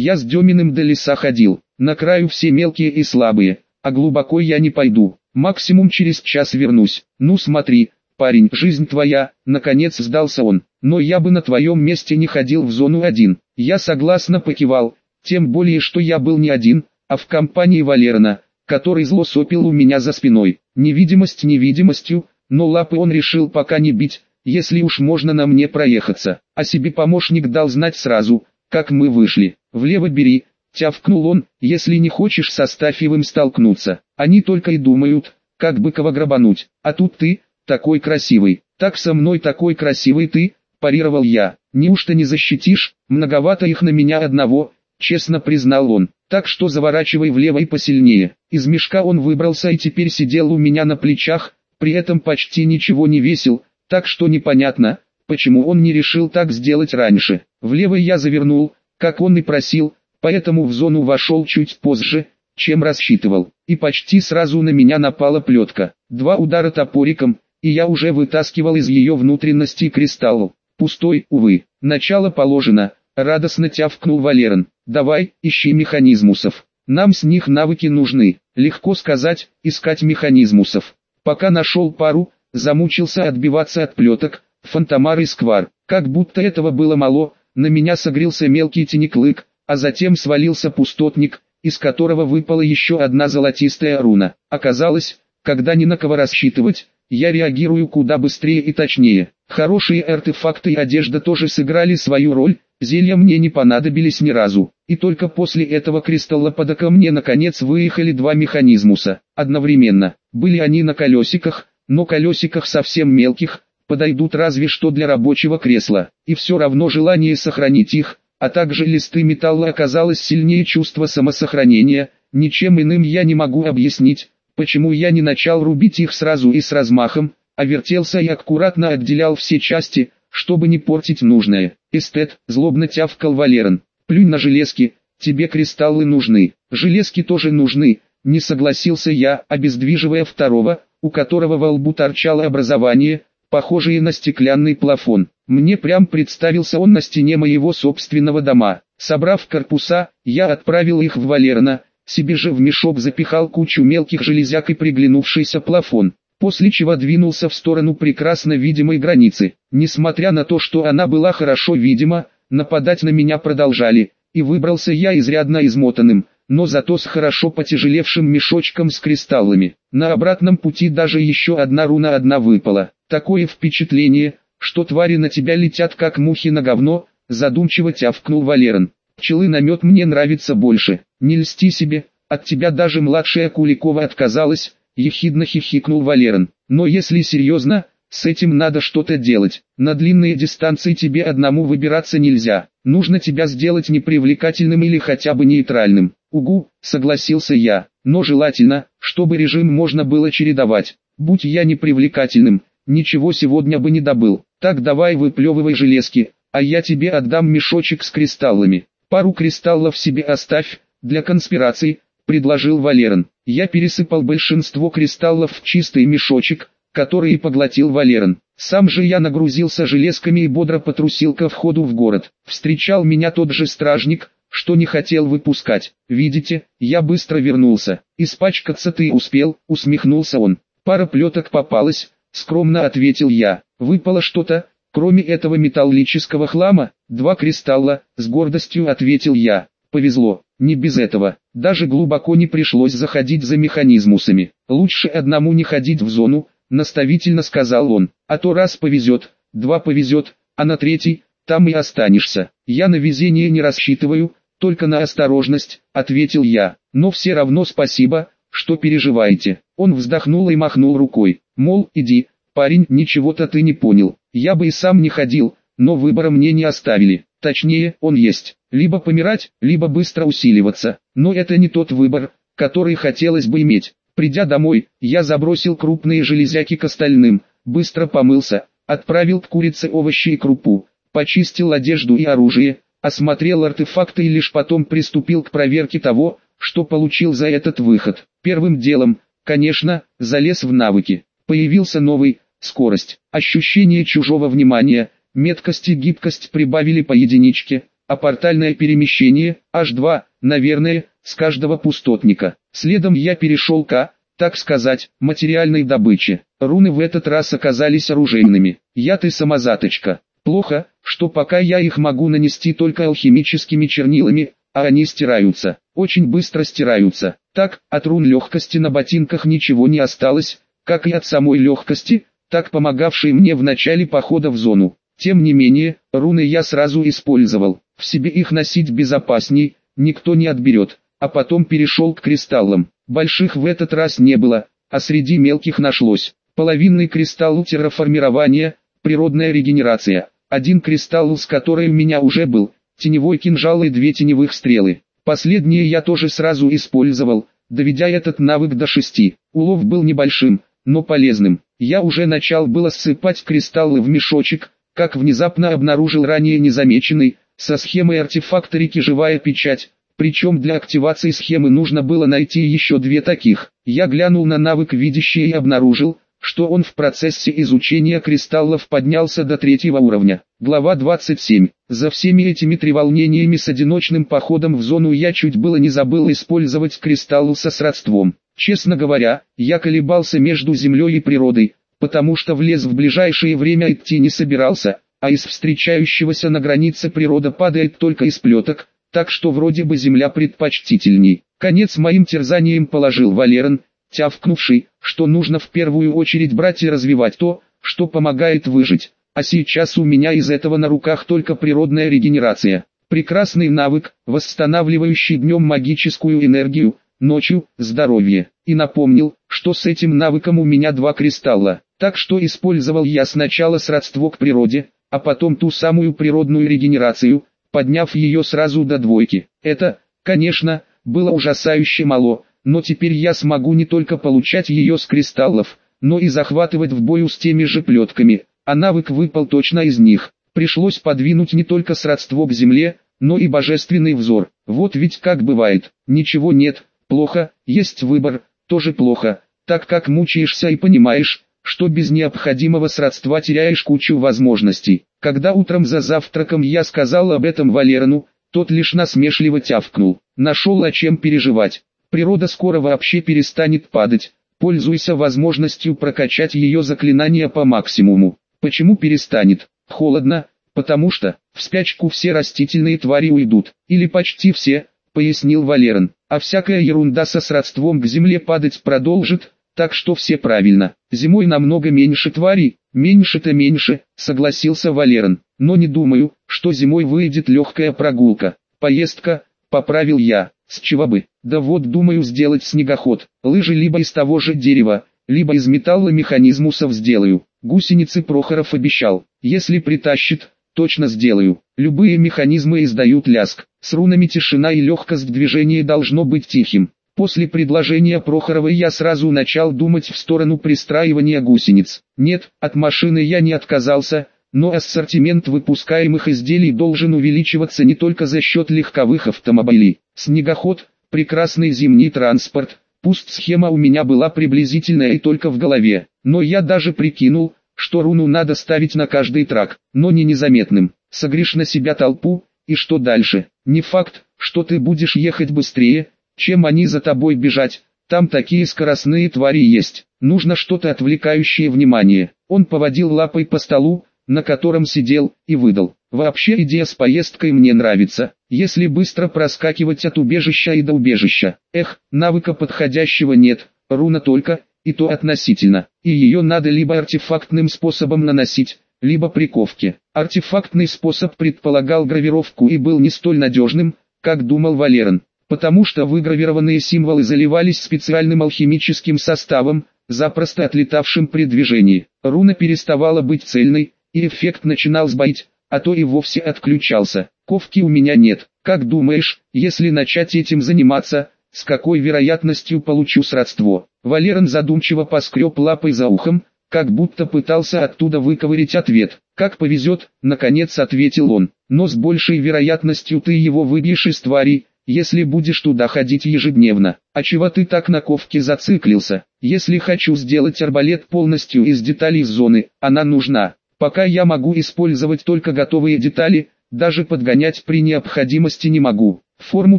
Я с Деминым до леса ходил, на краю все мелкие и слабые, а глубоко я не пойду, максимум через час вернусь. Ну смотри, парень, жизнь твоя, наконец сдался он, но я бы на твоем месте не ходил в зону один. Я согласно покивал, тем более что я был не один, а в компании Валерна, который зло сопил у меня за спиной. Невидимость невидимостью, но лапы он решил пока не бить, если уж можно на мне проехаться. А себе помощник дал знать сразу, как мы вышли. Влево бери, тявкнул он, если не хочешь со Стафьевым столкнуться. Они только и думают, как бы кого грабануть. А тут ты, такой красивый, так со мной такой красивый ты, парировал я. Неужто не защитишь, многовато их на меня одного, честно признал он. Так что заворачивай влево и посильнее. Из мешка он выбрался и теперь сидел у меня на плечах, при этом почти ничего не весил, так что непонятно, почему он не решил так сделать раньше. Влево я завернул, как он и просил, поэтому в зону вошел чуть позже, чем рассчитывал, и почти сразу на меня напала плетка. Два удара топориком, и я уже вытаскивал из ее внутренности кристалл. Пустой, увы, начало положено, радостно тявкнул Валерон. Давай, ищи механизмусов. Нам с них навыки нужны. Легко сказать, искать механизмусов. Пока нашел пару, замучился отбиваться от плеток, фантомар и сквар. Как будто этого было мало, на меня согрелся мелкий тенеклык, а затем свалился пустотник, из которого выпала еще одна золотистая руна. Оказалось, когда ни на кого рассчитывать, я реагирую куда быстрее и точнее. Хорошие артефакты и одежда тоже сыграли свою роль, Зелья мне не понадобились ни разу, и только после этого кристаллопада ко мне наконец выехали два механизмуса. Одновременно, были они на колесиках, но колесиках совсем мелких, подойдут разве что для рабочего кресла, и все равно желание сохранить их, а также листы металла оказалось сильнее чувства самосохранения, ничем иным я не могу объяснить, почему я не начал рубить их сразу и с размахом, а вертелся и аккуратно отделял все части, чтобы не портить нужное. Эстет, злобно тявкал Валерон. Плюнь на железки, тебе кристаллы нужны. Железки тоже нужны, не согласился я, обездвиживая второго, у которого во лбу торчало образование, похожее на стеклянный плафон. Мне прям представился он на стене моего собственного дома. Собрав корпуса, я отправил их в Валерона, себе же в мешок запихал кучу мелких железяк и приглянувшийся плафон после чего двинулся в сторону прекрасно видимой границы. Несмотря на то, что она была хорошо видима, нападать на меня продолжали, и выбрался я изрядно измотанным, но зато с хорошо потяжелевшим мешочком с кристаллами. На обратном пути даже еще одна руна одна выпала. Такое впечатление, что твари на тебя летят как мухи на говно, задумчиво тявкнул Валерон. Пчелы на мед мне нравится больше, не льсти себе, от тебя даже младшая Куликова отказалась, ехидно хихикнул Валерон. Но если серьезно, с этим надо что-то делать. На длинные дистанции тебе одному выбираться нельзя. Нужно тебя сделать непривлекательным или хотя бы нейтральным. Угу, согласился я. Но желательно, чтобы режим можно было чередовать. Будь я непривлекательным, ничего сегодня бы не добыл. Так давай выплевывай железки, а я тебе отдам мешочек с кристаллами. Пару кристаллов себе оставь, для конспирации, предложил Валерон. Я пересыпал большинство кристаллов в чистый мешочек, который и поглотил Валерон. Сам же я нагрузился железками и бодро потрусил ко входу в город. Встречал меня тот же стражник, что не хотел выпускать. Видите, я быстро вернулся. Испачкаться ты успел, усмехнулся он. Пара плеток попалась, скромно ответил я. Выпало что-то, кроме этого металлического хлама, два кристалла, с гордостью ответил я. Повезло, не без этого. Даже глубоко не пришлось заходить за механизмусами. Лучше одному не ходить в зону, наставительно сказал он. А то раз повезет, два повезет, а на третий, там и останешься. Я на везение не рассчитываю, только на осторожность, ответил я. Но все равно спасибо, что переживаете. Он вздохнул и махнул рукой. Мол, иди, парень, ничего-то ты не понял. Я бы и сам не ходил, но выбора мне не оставили. Точнее, он есть. Либо помирать, либо быстро усиливаться. Но это не тот выбор, который хотелось бы иметь. Придя домой, я забросил крупные железяки к остальным, быстро помылся, отправил к курице овощи и крупу, почистил одежду и оружие, осмотрел артефакты и лишь потом приступил к проверке того, что получил за этот выход. Первым делом, конечно, залез в навыки. Появился новый, скорость, ощущение чужого внимания, меткость и гибкость прибавили по единичке, а портальное перемещение, H2, наверное, с каждого пустотника. Следом я перешел к, так сказать, материальной добыче. Руны в этот раз оказались оружейными. Я ты самозаточка. Плохо, что пока я их могу нанести только алхимическими чернилами, а они стираются, очень быстро стираются. Так, от рун легкости на ботинках ничего не осталось, как и от самой легкости, так помогавшей мне в начале похода в зону. Тем не менее, руны я сразу использовал, в себе их носить безопасней, никто не отберет, а потом перешел к кристаллам. Больших в этот раз не было, а среди мелких нашлось. Половинный кристалл терраформирования, природная регенерация, один кристалл с которой у меня уже был, теневой кинжал и две теневых стрелы. Последние я тоже сразу использовал, доведя этот навык до шести. Улов был небольшим, но полезным. Я уже начал было ссыпать кристаллы в мешочек, как внезапно обнаружил ранее незамеченный, со схемой артефакторики живая печать, причем для активации схемы нужно было найти еще две таких. Я глянул на навык видящий и обнаружил, что он в процессе изучения кристаллов поднялся до третьего уровня. Глава 27. За всеми этими треволнениями с одиночным походом в зону я чуть было не забыл использовать кристаллы со сродством. Честно говоря, я колебался между землей и природой, потому что в лес в ближайшее время идти не собирался, а из встречающегося на границе природа падает только из плеток, так что вроде бы земля предпочтительней. Конец моим терзаниям положил Валерон, тявкнувший, что нужно в первую очередь брать и развивать то, что помогает выжить. А сейчас у меня из этого на руках только природная регенерация. Прекрасный навык, восстанавливающий днем магическую энергию, ночью – здоровье. И напомнил, что с этим навыком у меня два кристалла. Так что использовал я сначала сродство к природе, а потом ту самую природную регенерацию, подняв ее сразу до двойки. Это, конечно, было ужасающе мало, но теперь я смогу не только получать ее с кристаллов, но и захватывать в бою с теми же плетками, а навык выпал точно из них. Пришлось подвинуть не только сродство к земле, но и божественный взор. Вот ведь как бывает, ничего нет, плохо, есть выбор, тоже плохо, так как мучаешься и понимаешь, что без необходимого сродства теряешь кучу возможностей. Когда утром за завтраком я сказал об этом Валерону, тот лишь насмешливо тявкнул. Нашел о чем переживать. Природа скоро вообще перестанет падать, пользуйся возможностью прокачать ее заклинания по максимуму. Почему перестанет? Холодно, потому что, в спячку все растительные твари уйдут, или почти все, пояснил Валерон, а всякая ерунда со сродством к земле падать продолжит, так что все правильно. Зимой намного меньше тварей, меньше-то меньше, согласился Валерон, но не думаю, что зимой выйдет легкая прогулка. Поездка, поправил я. С чего бы? Да вот думаю сделать снегоход. Лыжи либо из того же дерева, либо из металла механизмусов сделаю. Гусеницы Прохоров обещал. Если притащит, точно сделаю. Любые механизмы издают ляск. С рунами тишина и легкость движения должно быть тихим. После предложения Прохоровой я сразу начал думать в сторону пристраивания гусениц. Нет, от машины я не отказался, но ассортимент выпускаемых изделий должен увеличиваться не только за счет легковых автомобилей. Снегоход, прекрасный зимний транспорт, пусть схема у меня была приблизительная и только в голове, но я даже прикинул, что руну надо ставить на каждый трак, но не незаметным. Согришь на себя толпу, и что дальше? Не факт, что ты будешь ехать быстрее, чем они за тобой бежать, там такие скоростные твари есть. Нужно что-то отвлекающее внимание. Он поводил лапой по столу, на котором сидел, и выдал. Вообще идея с поездкой мне нравится, если быстро проскакивать от убежища и до убежища. Эх, навыка подходящего нет, руна только, и то относительно. И ее надо либо артефактным способом наносить, либо приковки. Артефактный способ предполагал гравировку и был не столь надежным, как думал Валерон, потому что выгравированные символы заливались специальным алхимическим составом, запросто отлетавшим при движении. Руна переставала быть цельной, и эффект начинал сбоить, а то и вовсе отключался. Ковки у меня нет. Как думаешь, если начать этим заниматься, с какой вероятностью получу сродство? Валерон задумчиво поскреб лапой за ухом, как будто пытался оттуда выковырять ответ. «Как повезет», — наконец ответил он, — «но с большей вероятностью ты его выбьешь из твари, если будешь туда ходить ежедневно. А чего ты так на ковке зациклился? Если хочу сделать арбалет полностью из деталей зоны, она нужна. Пока я могу использовать только готовые детали, даже подгонять при необходимости не могу. Форму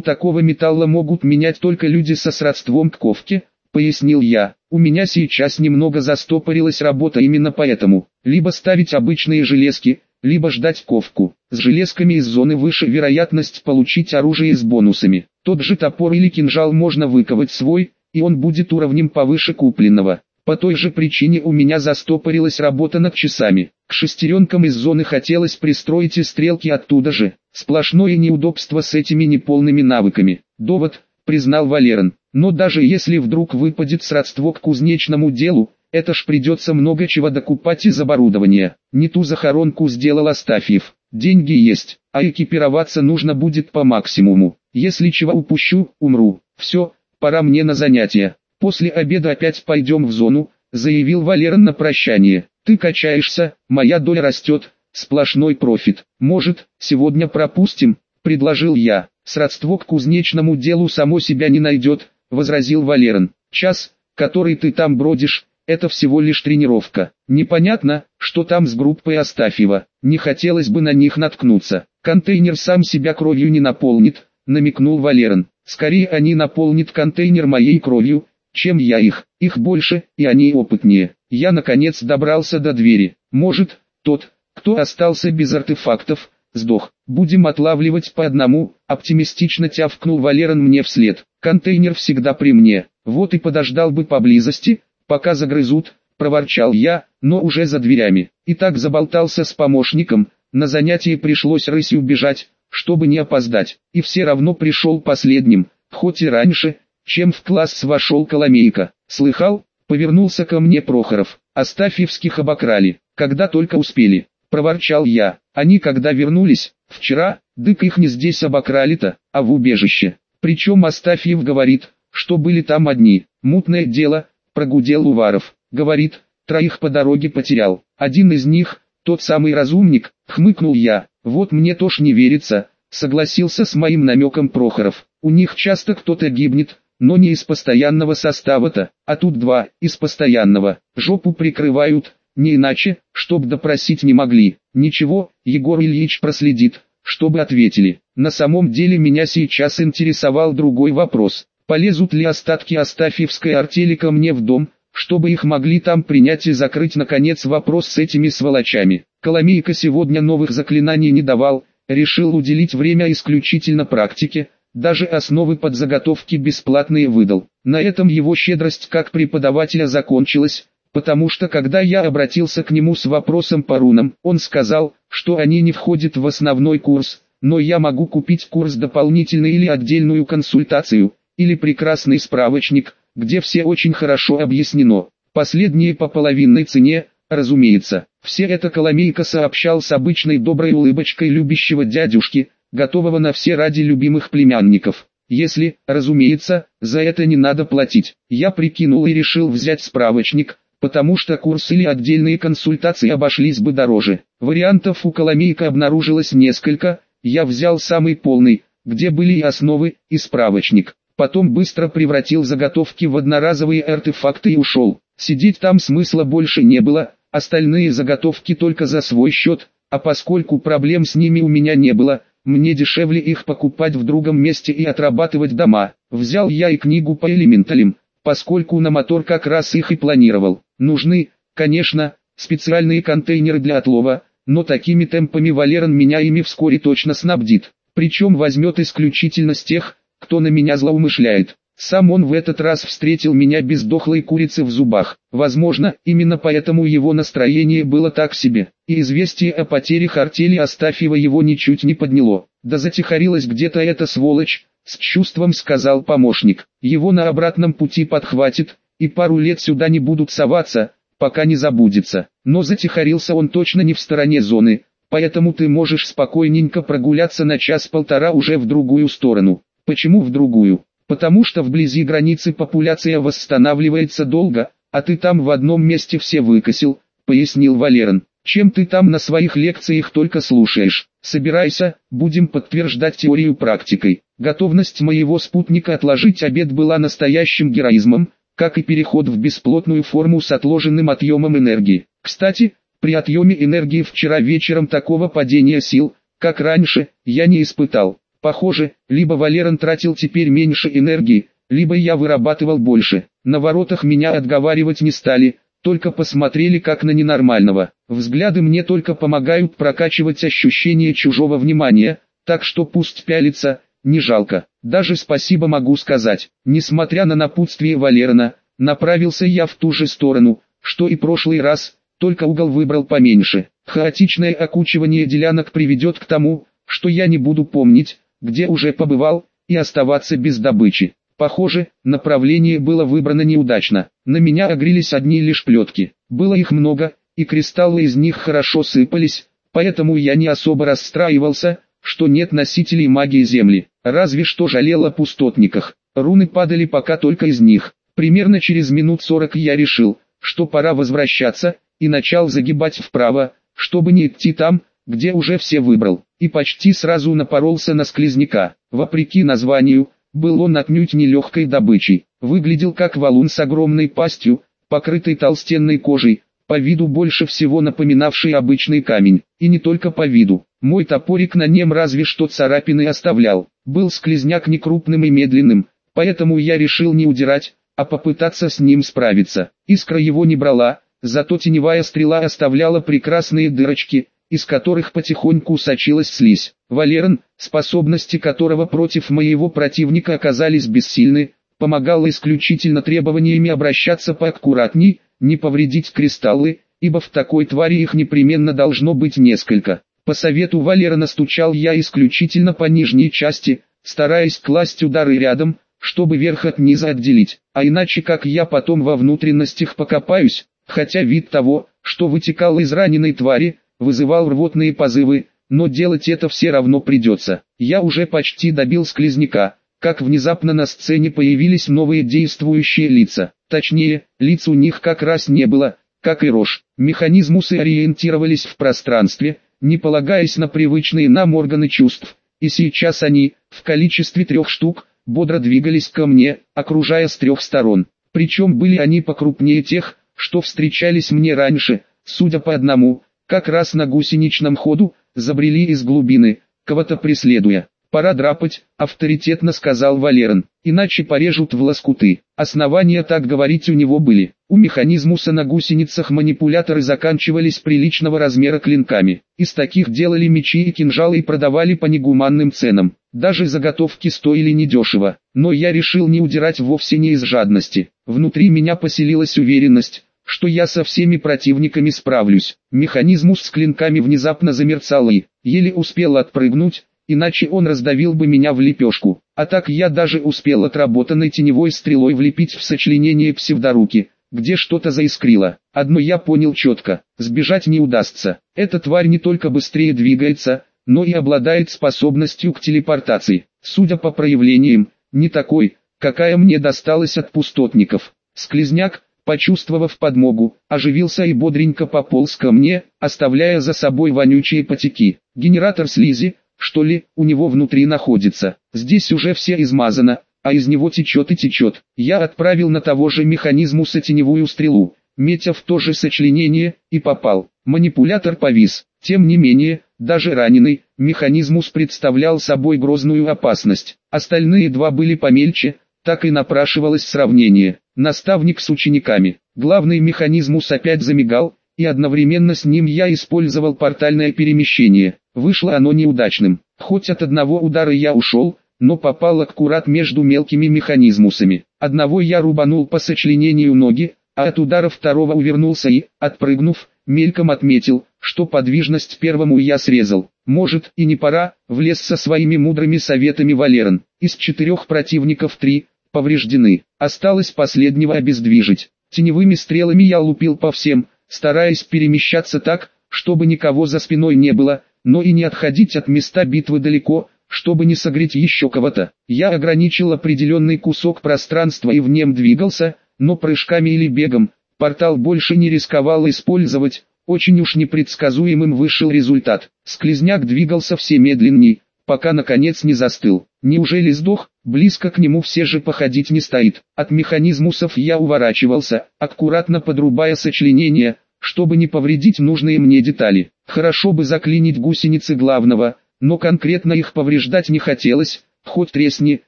такого металла могут менять только люди со сродством к ковке, пояснил я. У меня сейчас немного застопорилась работа именно поэтому. Либо ставить обычные железки, либо ждать ковку. С железками из зоны выше вероятность получить оружие с бонусами. Тот же топор или кинжал можно выковать свой, и он будет уровнем повыше купленного. По той же причине у меня застопорилась работа над часами. К шестеренкам из зоны хотелось пристроить и стрелки оттуда же. Сплошное неудобство с этими неполными навыками. Довод, признал Валерон. Но даже если вдруг выпадет сродство к кузнечному делу, это ж придется много чего докупать из оборудования. Не ту захоронку сделал Астафьев. Деньги есть, а экипироваться нужно будет по максимуму. Если чего упущу, умру. Все, пора мне на занятия. После обеда опять пойдем в зону, заявил Валерон на прощание. Ты качаешься, моя доля растет, сплошной профит. Может, сегодня пропустим, предложил я. Сродство к кузнечному делу само себя не найдет, возразил Валерон. Час, который ты там бродишь, это всего лишь тренировка. Непонятно, что там с группой Астафьева. Не хотелось бы на них наткнуться. Контейнер сам себя кровью не наполнит, намекнул Валерон. Скорее они наполнят контейнер моей кровью, чем я их. Их больше, и они опытнее. Я наконец добрался до двери. Может, тот, кто остался без артефактов, сдох. Будем отлавливать по одному, оптимистично тявкнул Валерон мне вслед. Контейнер всегда при мне. Вот и подождал бы поблизости, пока загрызут, проворчал я, но уже за дверями. И так заболтался с помощником, на занятии пришлось рысью бежать, чтобы не опоздать. И все равно пришел последним, хоть и раньше, чем в класс вошел Коломейка. Слыхал? Повернулся ко мне Прохоров. Астафьевских обокрали, когда только успели. Проворчал я. Они когда вернулись, вчера, дык их не здесь обокрали-то, а в убежище. Причем Астафьев говорит, что были там одни. Мутное дело, прогудел Уваров. Говорит, троих по дороге потерял. Один из них, тот самый разумник, хмыкнул я. Вот мне тоже не верится, согласился с моим намеком Прохоров. У них часто кто-то гибнет, но не из постоянного состава-то, а тут два, из постоянного. Жопу прикрывают, не иначе, чтоб допросить не могли. Ничего, Егор Ильич проследит, чтобы ответили. На самом деле меня сейчас интересовал другой вопрос. Полезут ли остатки Астафьевской артели ко мне в дом, чтобы их могли там принять и закрыть наконец вопрос с этими сволочами. Коломейка сегодня новых заклинаний не давал, решил уделить время исключительно практике, даже основы под заготовки бесплатные выдал. На этом его щедрость как преподавателя закончилась, потому что когда я обратился к нему с вопросом по рунам, он сказал, что они не входят в основной курс, но я могу купить курс дополнительный или отдельную консультацию, или прекрасный справочник, где все очень хорошо объяснено. Последние по половинной цене, разумеется. Все это Коломейка сообщал с обычной доброй улыбочкой любящего дядюшки, готового на все ради любимых племянников. Если, разумеется, за это не надо платить. Я прикинул и решил взять справочник, потому что курс или отдельные консультации обошлись бы дороже. Вариантов у Коломейка обнаружилось несколько, я взял самый полный, где были и основы, и справочник. Потом быстро превратил заготовки в одноразовые артефакты и ушел. Сидеть там смысла больше не было, остальные заготовки только за свой счет, а поскольку проблем с ними у меня не было, мне дешевле их покупать в другом месте и отрабатывать дома. Взял я и книгу по элементалям, поскольку на мотор как раз их и планировал. Нужны, конечно, специальные контейнеры для отлова, но такими темпами Валерон меня ими вскоре точно снабдит. Причем возьмет исключительно с тех, кто на меня злоумышляет. Сам он в этот раз встретил меня без дохлой курицы в зубах. Возможно, именно поэтому его настроение было так себе. И известие о потере артели Астафьева его ничуть не подняло. Да затихарилась где-то эта сволочь, с чувством сказал помощник. Его на обратном пути подхватит, и пару лет сюда не будут соваться, пока не забудется. Но затихарился он точно не в стороне зоны, поэтому ты можешь спокойненько прогуляться на час-полтора уже в другую сторону. Почему в другую? Потому что вблизи границы популяция восстанавливается долго, а ты там в одном месте все выкосил, пояснил Валерон. Чем ты там на своих лекциях только слушаешь? Собирайся, будем подтверждать теорию практикой. Готовность моего спутника отложить обед была настоящим героизмом, как и переход в бесплотную форму с отложенным отъемом энергии. Кстати, при отъеме энергии вчера вечером такого падения сил, как раньше, я не испытал. Похоже, либо Валерон тратил теперь меньше энергии, либо я вырабатывал больше. На воротах меня отговаривать не стали, только посмотрели как на ненормального. Взгляды мне только помогают прокачивать ощущение чужого внимания, так что пусть пялится, не жалко. Даже спасибо могу сказать. Несмотря на напутствие Валерона, направился я в ту же сторону, что и прошлый раз, только угол выбрал поменьше. Хаотичное окучивание делянок приведет к тому, что я не буду помнить, где уже побывал, и оставаться без добычи. Похоже, направление было выбрано неудачно. На меня огрелись одни лишь плетки. Было их много, и кристаллы из них хорошо сыпались, поэтому я не особо расстраивался, что нет носителей магии Земли. Разве что жалел о пустотниках. Руны падали пока только из них. Примерно через минут сорок я решил, что пора возвращаться, и начал загибать вправо, чтобы не идти там, где уже все выбрал, и почти сразу напоролся на склизняка. Вопреки названию, был он отнюдь не легкой добычей, выглядел как валун с огромной пастью, покрытый толстенной кожей, по виду больше всего напоминавший обычный камень, и не только по виду. Мой топорик на нем разве что царапины оставлял. Был склизняк некрупным и медленным, поэтому я решил не удирать, а попытаться с ним справиться. Искра его не брала, зато теневая стрела оставляла прекрасные дырочки, из которых потихоньку сочилась слизь. Валерон, способности которого против моего противника оказались бессильны, помогал исключительно требованиями обращаться поаккуратней, не повредить кристаллы, ибо в такой твари их непременно должно быть несколько. По совету Валерона стучал я исключительно по нижней части, стараясь класть удары рядом, чтобы верх от низа отделить, а иначе как я потом во внутренностях покопаюсь, хотя вид того, что вытекал из раненой твари, вызывал рвотные позывы, но делать это все равно придется. Я уже почти добил склизняка, как внезапно на сцене появились новые действующие лица. Точнее, лиц у них как раз не было, как и рожь. Механизмусы ориентировались в пространстве, не полагаясь на привычные нам органы чувств, и сейчас они, в количестве трех штук, бодро двигались ко мне, окружая с трех сторон. Причем были они покрупнее тех, что встречались мне раньше, судя по одному, как раз на гусеничном ходу, забрели из глубины, кого-то преследуя. «Пора драпать», — авторитетно сказал Валерон, «иначе порежут в лоскуты». Основания так говорить у него были. У механизмуса на гусеницах манипуляторы заканчивались приличного размера клинками. Из таких делали мечи и кинжалы и продавали по негуманным ценам. Даже заготовки стоили недешево. Но я решил не удирать вовсе не из жадности. Внутри меня поселилась уверенность, что я со всеми противниками справлюсь. Механизмус с клинками внезапно замерцал и, еле успел отпрыгнуть, иначе он раздавил бы меня в лепешку. А так я даже успел отработанной теневой стрелой влепить в сочленение псевдоруки, где что-то заискрило. Одно я понял четко, сбежать не удастся. Эта тварь не только быстрее двигается, но и обладает способностью к телепортации. Судя по проявлениям, не такой, какая мне досталась от пустотников. Склизняк, почувствовав подмогу, оживился и бодренько пополз ко мне, оставляя за собой вонючие потеки. Генератор слизи, что ли, у него внутри находится. Здесь уже все измазано, а из него течет и течет. Я отправил на того же механизмуса теневую стрелу, метя в то же сочленение, и попал. Манипулятор повис. Тем не менее, даже раненый, механизмус представлял собой грозную опасность. Остальные два были помельче, так и напрашивалось сравнение. Наставник с учениками. Главный механизмус опять замигал, и одновременно с ним я использовал портальное перемещение. Вышло оно неудачным. Хоть от одного удара я ушел, но попал аккурат между мелкими механизмусами. Одного я рубанул по сочленению ноги, а от удара второго увернулся и, отпрыгнув, мельком отметил, что подвижность первому я срезал. Может и не пора, влез со своими мудрыми советами Валерон. Из четырех противников три повреждены. Осталось последнего обездвижить. Теневыми стрелами я лупил по всем, стараясь перемещаться так, чтобы никого за спиной не было, но и не отходить от места битвы далеко, чтобы не согреть еще кого-то. Я ограничил определенный кусок пространства и в нем двигался, но прыжками или бегом, портал больше не рисковал использовать, очень уж непредсказуемым вышел результат. Склизняк двигался все медленней, пока наконец не застыл. Неужели сдох? Близко к нему все же походить не стоит. От механизмусов я уворачивался, аккуратно подрубая сочленения, чтобы не повредить нужные мне детали. Хорошо бы заклинить гусеницы главного, но конкретно их повреждать не хотелось, хоть тресни,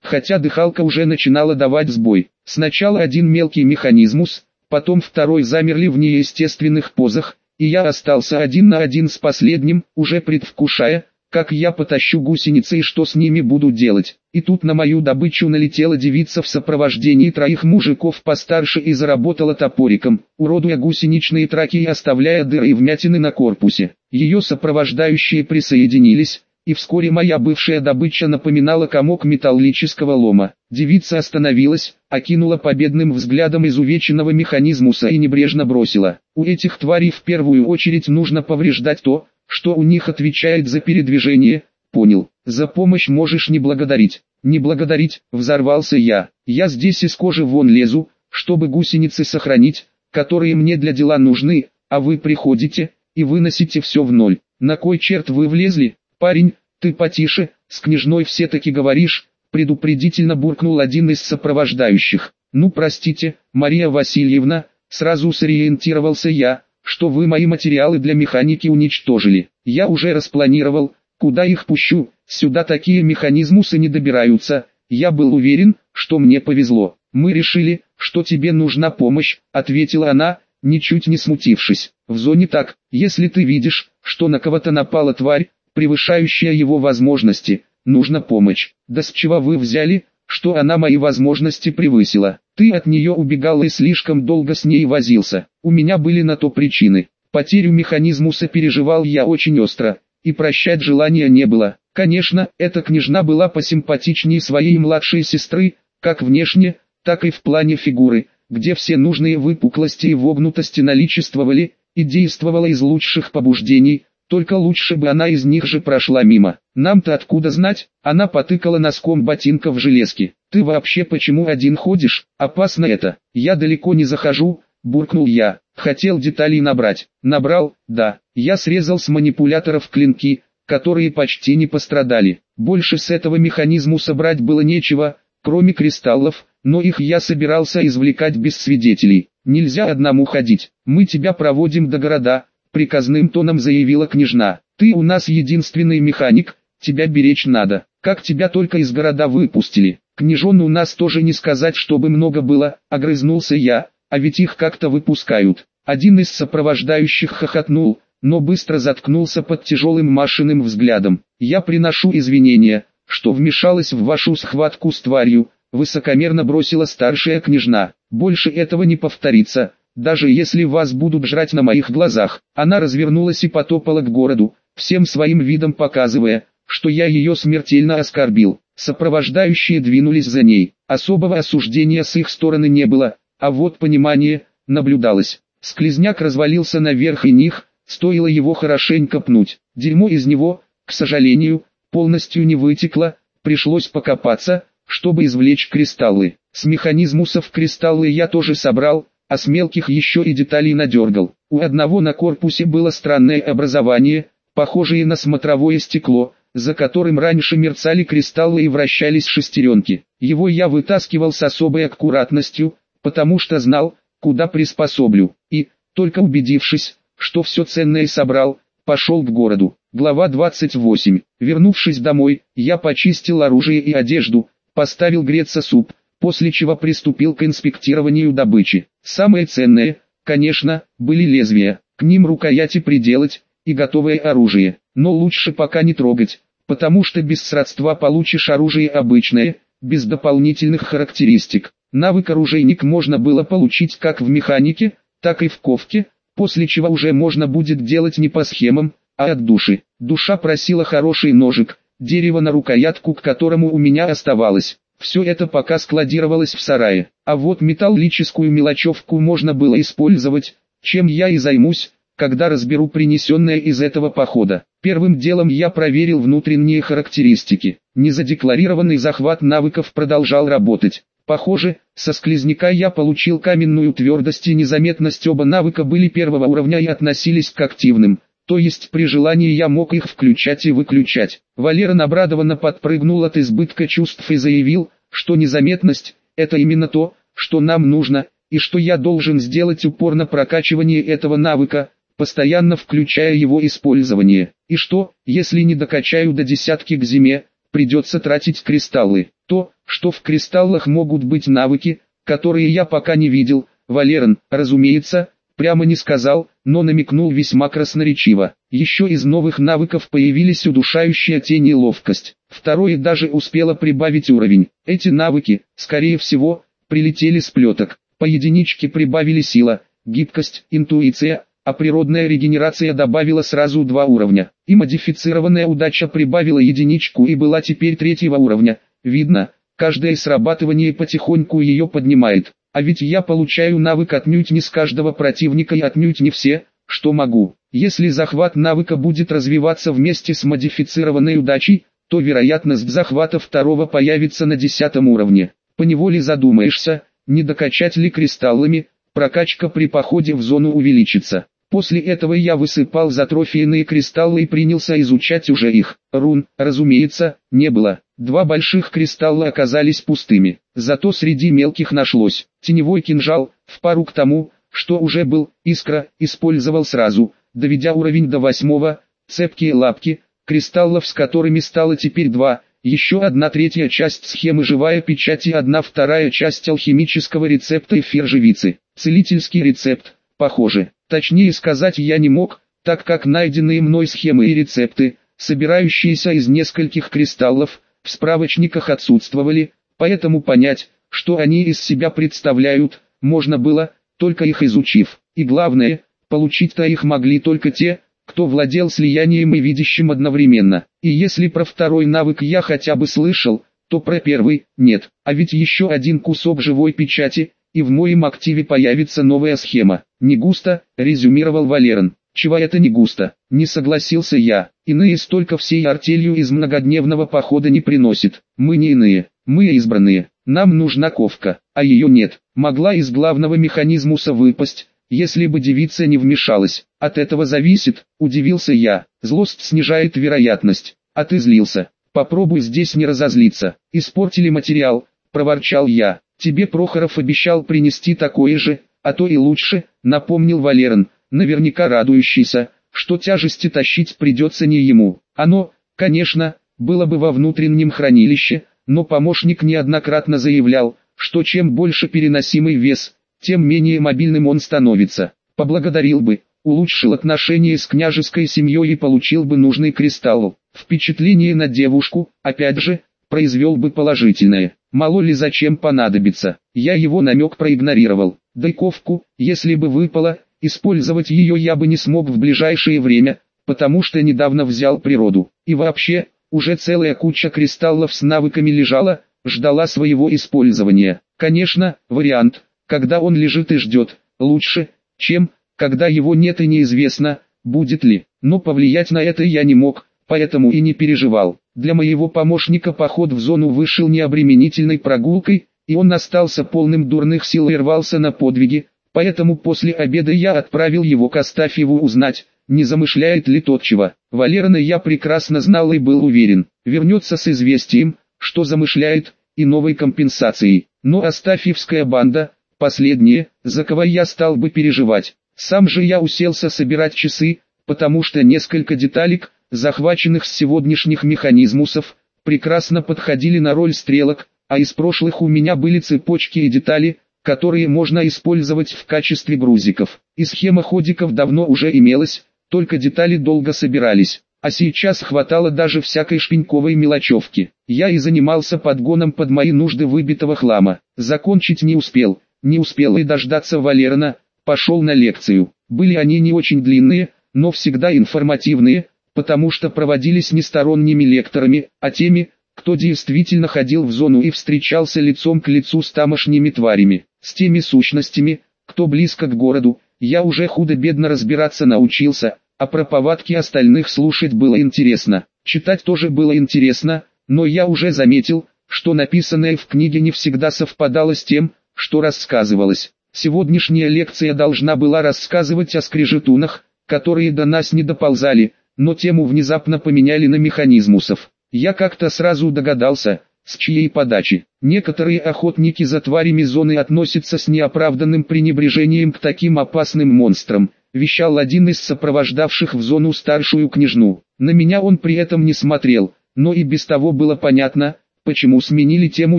хотя дыхалка уже начинала давать сбой. Сначала один мелкий механизмус, потом второй замерли в неестественных позах, и я остался один на один с последним, уже предвкушая, как я потащу гусеницы и что с ними буду делать. И тут на мою добычу налетела девица в сопровождении троих мужиков постарше и заработала топориком, уродуя гусеничные траки и оставляя дыры и вмятины на корпусе. Ее сопровождающие присоединились, и вскоре моя бывшая добыча напоминала комок металлического лома. Девица остановилась, окинула победным взглядом изувеченного механизмуса и небрежно бросила. У этих тварей в первую очередь нужно повреждать то, что у них отвечает за передвижение, понял, за помощь можешь не благодарить. Не благодарить, взорвался я, я здесь из кожи вон лезу, чтобы гусеницы сохранить, которые мне для дела нужны, а вы приходите, и выносите все в ноль. На кой черт вы влезли, парень, ты потише, с княжной все-таки говоришь, предупредительно буркнул один из сопровождающих. Ну простите, Мария Васильевна, сразу сориентировался я, что вы мои материалы для механики уничтожили. Я уже распланировал, куда их пущу, сюда такие механизмусы не добираются. Я был уверен, что мне повезло. Мы решили, что тебе нужна помощь, ответила она, ничуть не смутившись. В зоне так, если ты видишь, что на кого-то напала тварь, превышающая его возможности, нужна помощь. Да с чего вы взяли, что она мои возможности превысила? Ты от нее убегал и слишком долго с ней возился. У меня были на то причины. Потерю механизмуса переживал я очень остро, и прощать желания не было. Конечно, эта княжна была посимпатичнее своей младшей сестры, как внешне, так и в плане фигуры, где все нужные выпуклости и вогнутости наличествовали, и действовала из лучших побуждений, только лучше бы она из них же прошла мимо. Нам-то откуда знать? Она потыкала носком ботинка в железке. Ты вообще почему один ходишь? Опасно это. Я далеко не захожу, буркнул я. Хотел деталей набрать. Набрал, да. Я срезал с манипуляторов клинки, которые почти не пострадали. Больше с этого механизму собрать было нечего, кроме кристаллов, но их я собирался извлекать без свидетелей. Нельзя одному ходить. Мы тебя проводим до города, приказным тоном заявила княжна. «Ты у нас единственный механик, тебя беречь надо. Как тебя только из города выпустили. Княжон у нас тоже не сказать, чтобы много было», — огрызнулся я, «а ведь их как-то выпускают». Один из сопровождающих хохотнул, но быстро заткнулся под тяжелым машинным взглядом. «Я приношу извинения, что вмешалась в вашу схватку с тварью», — высокомерно бросила старшая княжна. «Больше этого не повторится» даже если вас будут жрать на моих глазах. Она развернулась и потопала к городу, всем своим видом показывая, что я ее смертельно оскорбил. Сопровождающие двинулись за ней. Особого осуждения с их стороны не было, а вот понимание наблюдалось. Склизняк развалился наверх и них, стоило его хорошенько пнуть. Дерьмо из него, к сожалению, полностью не вытекло, пришлось покопаться, чтобы извлечь кристаллы. С механизмусов кристаллы я тоже собрал, а с мелких еще и деталей надергал. У одного на корпусе было странное образование, похожее на смотровое стекло, за которым раньше мерцали кристаллы и вращались шестеренки. Его я вытаскивал с особой аккуратностью, потому что знал, куда приспособлю, и, только убедившись, что все ценное собрал, пошел к городу. Глава 28. Вернувшись домой, я почистил оружие и одежду, поставил греться суп, после чего приступил к инспектированию добычи. Самое ценное, конечно, были лезвия, к ним рукояти приделать, и готовое оружие, но лучше пока не трогать, потому что без сродства получишь оружие обычное, без дополнительных характеристик. Навык оружейник можно было получить как в механике, так и в ковке, после чего уже можно будет делать не по схемам, а от души. Душа просила хороший ножик, дерево на рукоятку к которому у меня оставалось. Все это пока складировалось в сарае, а вот металлическую мелочевку можно было использовать, чем я и займусь, когда разберу принесенное из этого похода. Первым делом я проверил внутренние характеристики. Незадекларированный захват навыков продолжал работать. Похоже, со склизняка я получил каменную твердость и незаметность оба навыка были первого уровня и относились к активным, то есть при желании я мог их включать и выключать. Валера набрадованно подпрыгнул от избытка чувств и заявил, что незаметность – это именно то, что нам нужно, и что я должен сделать упор на прокачивание этого навыка, постоянно включая его использование. И что, если не докачаю до десятки к зиме, придется тратить кристаллы. То, что в кристаллах могут быть навыки, которые я пока не видел, Валерон, разумеется, прямо не сказал, но намекнул весьма красноречиво. Еще из новых навыков появились удушающая тень и ловкость. Второе даже успело прибавить уровень. Эти навыки, скорее всего, прилетели с плеток. По единичке прибавили сила, гибкость, интуиция, а природная регенерация добавила сразу два уровня. И модифицированная удача прибавила единичку и была теперь третьего уровня. Видно, каждое срабатывание потихоньку ее поднимает. А ведь я получаю навык отнюдь не с каждого противника и отнюдь не все, что могу. Если захват навыка будет развиваться вместе с модифицированной удачей, то вероятность захвата второго появится на десятом уровне. Поневоле задумаешься, не докачать ли кристаллами, прокачка при походе в зону увеличится. После этого я высыпал затрофейные кристаллы и принялся изучать уже их. Рун, разумеется, не было. Два больших кристалла оказались пустыми. Зато среди мелких нашлось. Теневой кинжал, в пару к тому, что уже был, искра, использовал сразу, доведя уровень до восьмого, цепкие лапки, кристаллов с которыми стало теперь два, еще одна третья часть схемы живая печать и одна вторая часть алхимического рецепта эфир живицы. Целительский рецепт, похоже. Точнее сказать я не мог, так как найденные мной схемы и рецепты, собирающиеся из нескольких кристаллов, в справочниках отсутствовали, поэтому понять, что они из себя представляют, можно было, только их изучив. И главное, получить-то их могли только те, кто владел слиянием и видящим одновременно. И если про второй навык я хотя бы слышал, то про первый – нет. А ведь еще один кусок живой печати, и в моем активе появится новая схема. Не густо, резюмировал Валерон. Чего это не густо? Не согласился я. Иные столько всей артелью из многодневного похода не приносит. Мы не иные, мы избранные. Нам нужна ковка, а ее нет. Могла из главного механизмуса выпасть, если бы девица не вмешалась. От этого зависит, удивился я. Злость снижает вероятность. А ты злился. Попробуй здесь не разозлиться. Испортили материал, проворчал я. Тебе Прохоров обещал принести такое же, а то и лучше, напомнил Валерон наверняка радующийся, что тяжести тащить придется не ему. Оно, конечно, было бы во внутреннем хранилище, но помощник неоднократно заявлял, что чем больше переносимый вес, тем менее мобильным он становится. Поблагодарил бы, улучшил отношения с княжеской семьей и получил бы нужный кристалл. Впечатление на девушку, опять же, произвел бы положительное. Мало ли зачем понадобится. Я его намек проигнорировал. Дайковку, если бы выпало, Использовать ее я бы не смог в ближайшее время, потому что недавно взял природу. И вообще, уже целая куча кристаллов с навыками лежала, ждала своего использования. Конечно, вариант, когда он лежит и ждет, лучше, чем, когда его нет и неизвестно, будет ли. Но повлиять на это я не мог, поэтому и не переживал. Для моего помощника поход в зону вышел необременительной прогулкой, и он остался полным дурных сил и рвался на подвиги, Поэтому после обеда я отправил его к Астафьеву узнать, не замышляет ли тот чего. Валерина я прекрасно знал и был уверен, вернется с известием, что замышляет, и новой компенсацией. Но Астафьевская банда, последняя, за кого я стал бы переживать. Сам же я уселся собирать часы, потому что несколько деталек, захваченных с сегодняшних механизмусов, прекрасно подходили на роль стрелок, а из прошлых у меня были цепочки и детали, которые можно использовать в качестве грузиков. И схема ходиков давно уже имелась, только детали долго собирались, а сейчас хватало даже всякой шпеньковой мелочевки. Я и занимался подгоном под мои нужды выбитого хлама. Закончить не успел, не успел и дождаться Валерона, пошел на лекцию. Были они не очень длинные, но всегда информативные, потому что проводились не сторонними лекторами, а теми, кто действительно ходил в зону и встречался лицом к лицу с тамошними тварями. С теми сущностями, кто близко к городу, я уже худо-бедно разбираться научился, а про повадки остальных слушать было интересно. Читать тоже было интересно, но я уже заметил, что написанное в книге не всегда совпадало с тем, что рассказывалось. Сегодняшняя лекция должна была рассказывать о скрежетунах, которые до нас не доползали, но тему внезапно поменяли на механизмусов. Я как-то сразу догадался, с чьей подачи. Некоторые охотники за тварями зоны относятся с неоправданным пренебрежением к таким опасным монстрам, вещал один из сопровождавших в зону старшую княжну. На меня он при этом не смотрел, но и без того было понятно, почему сменили тему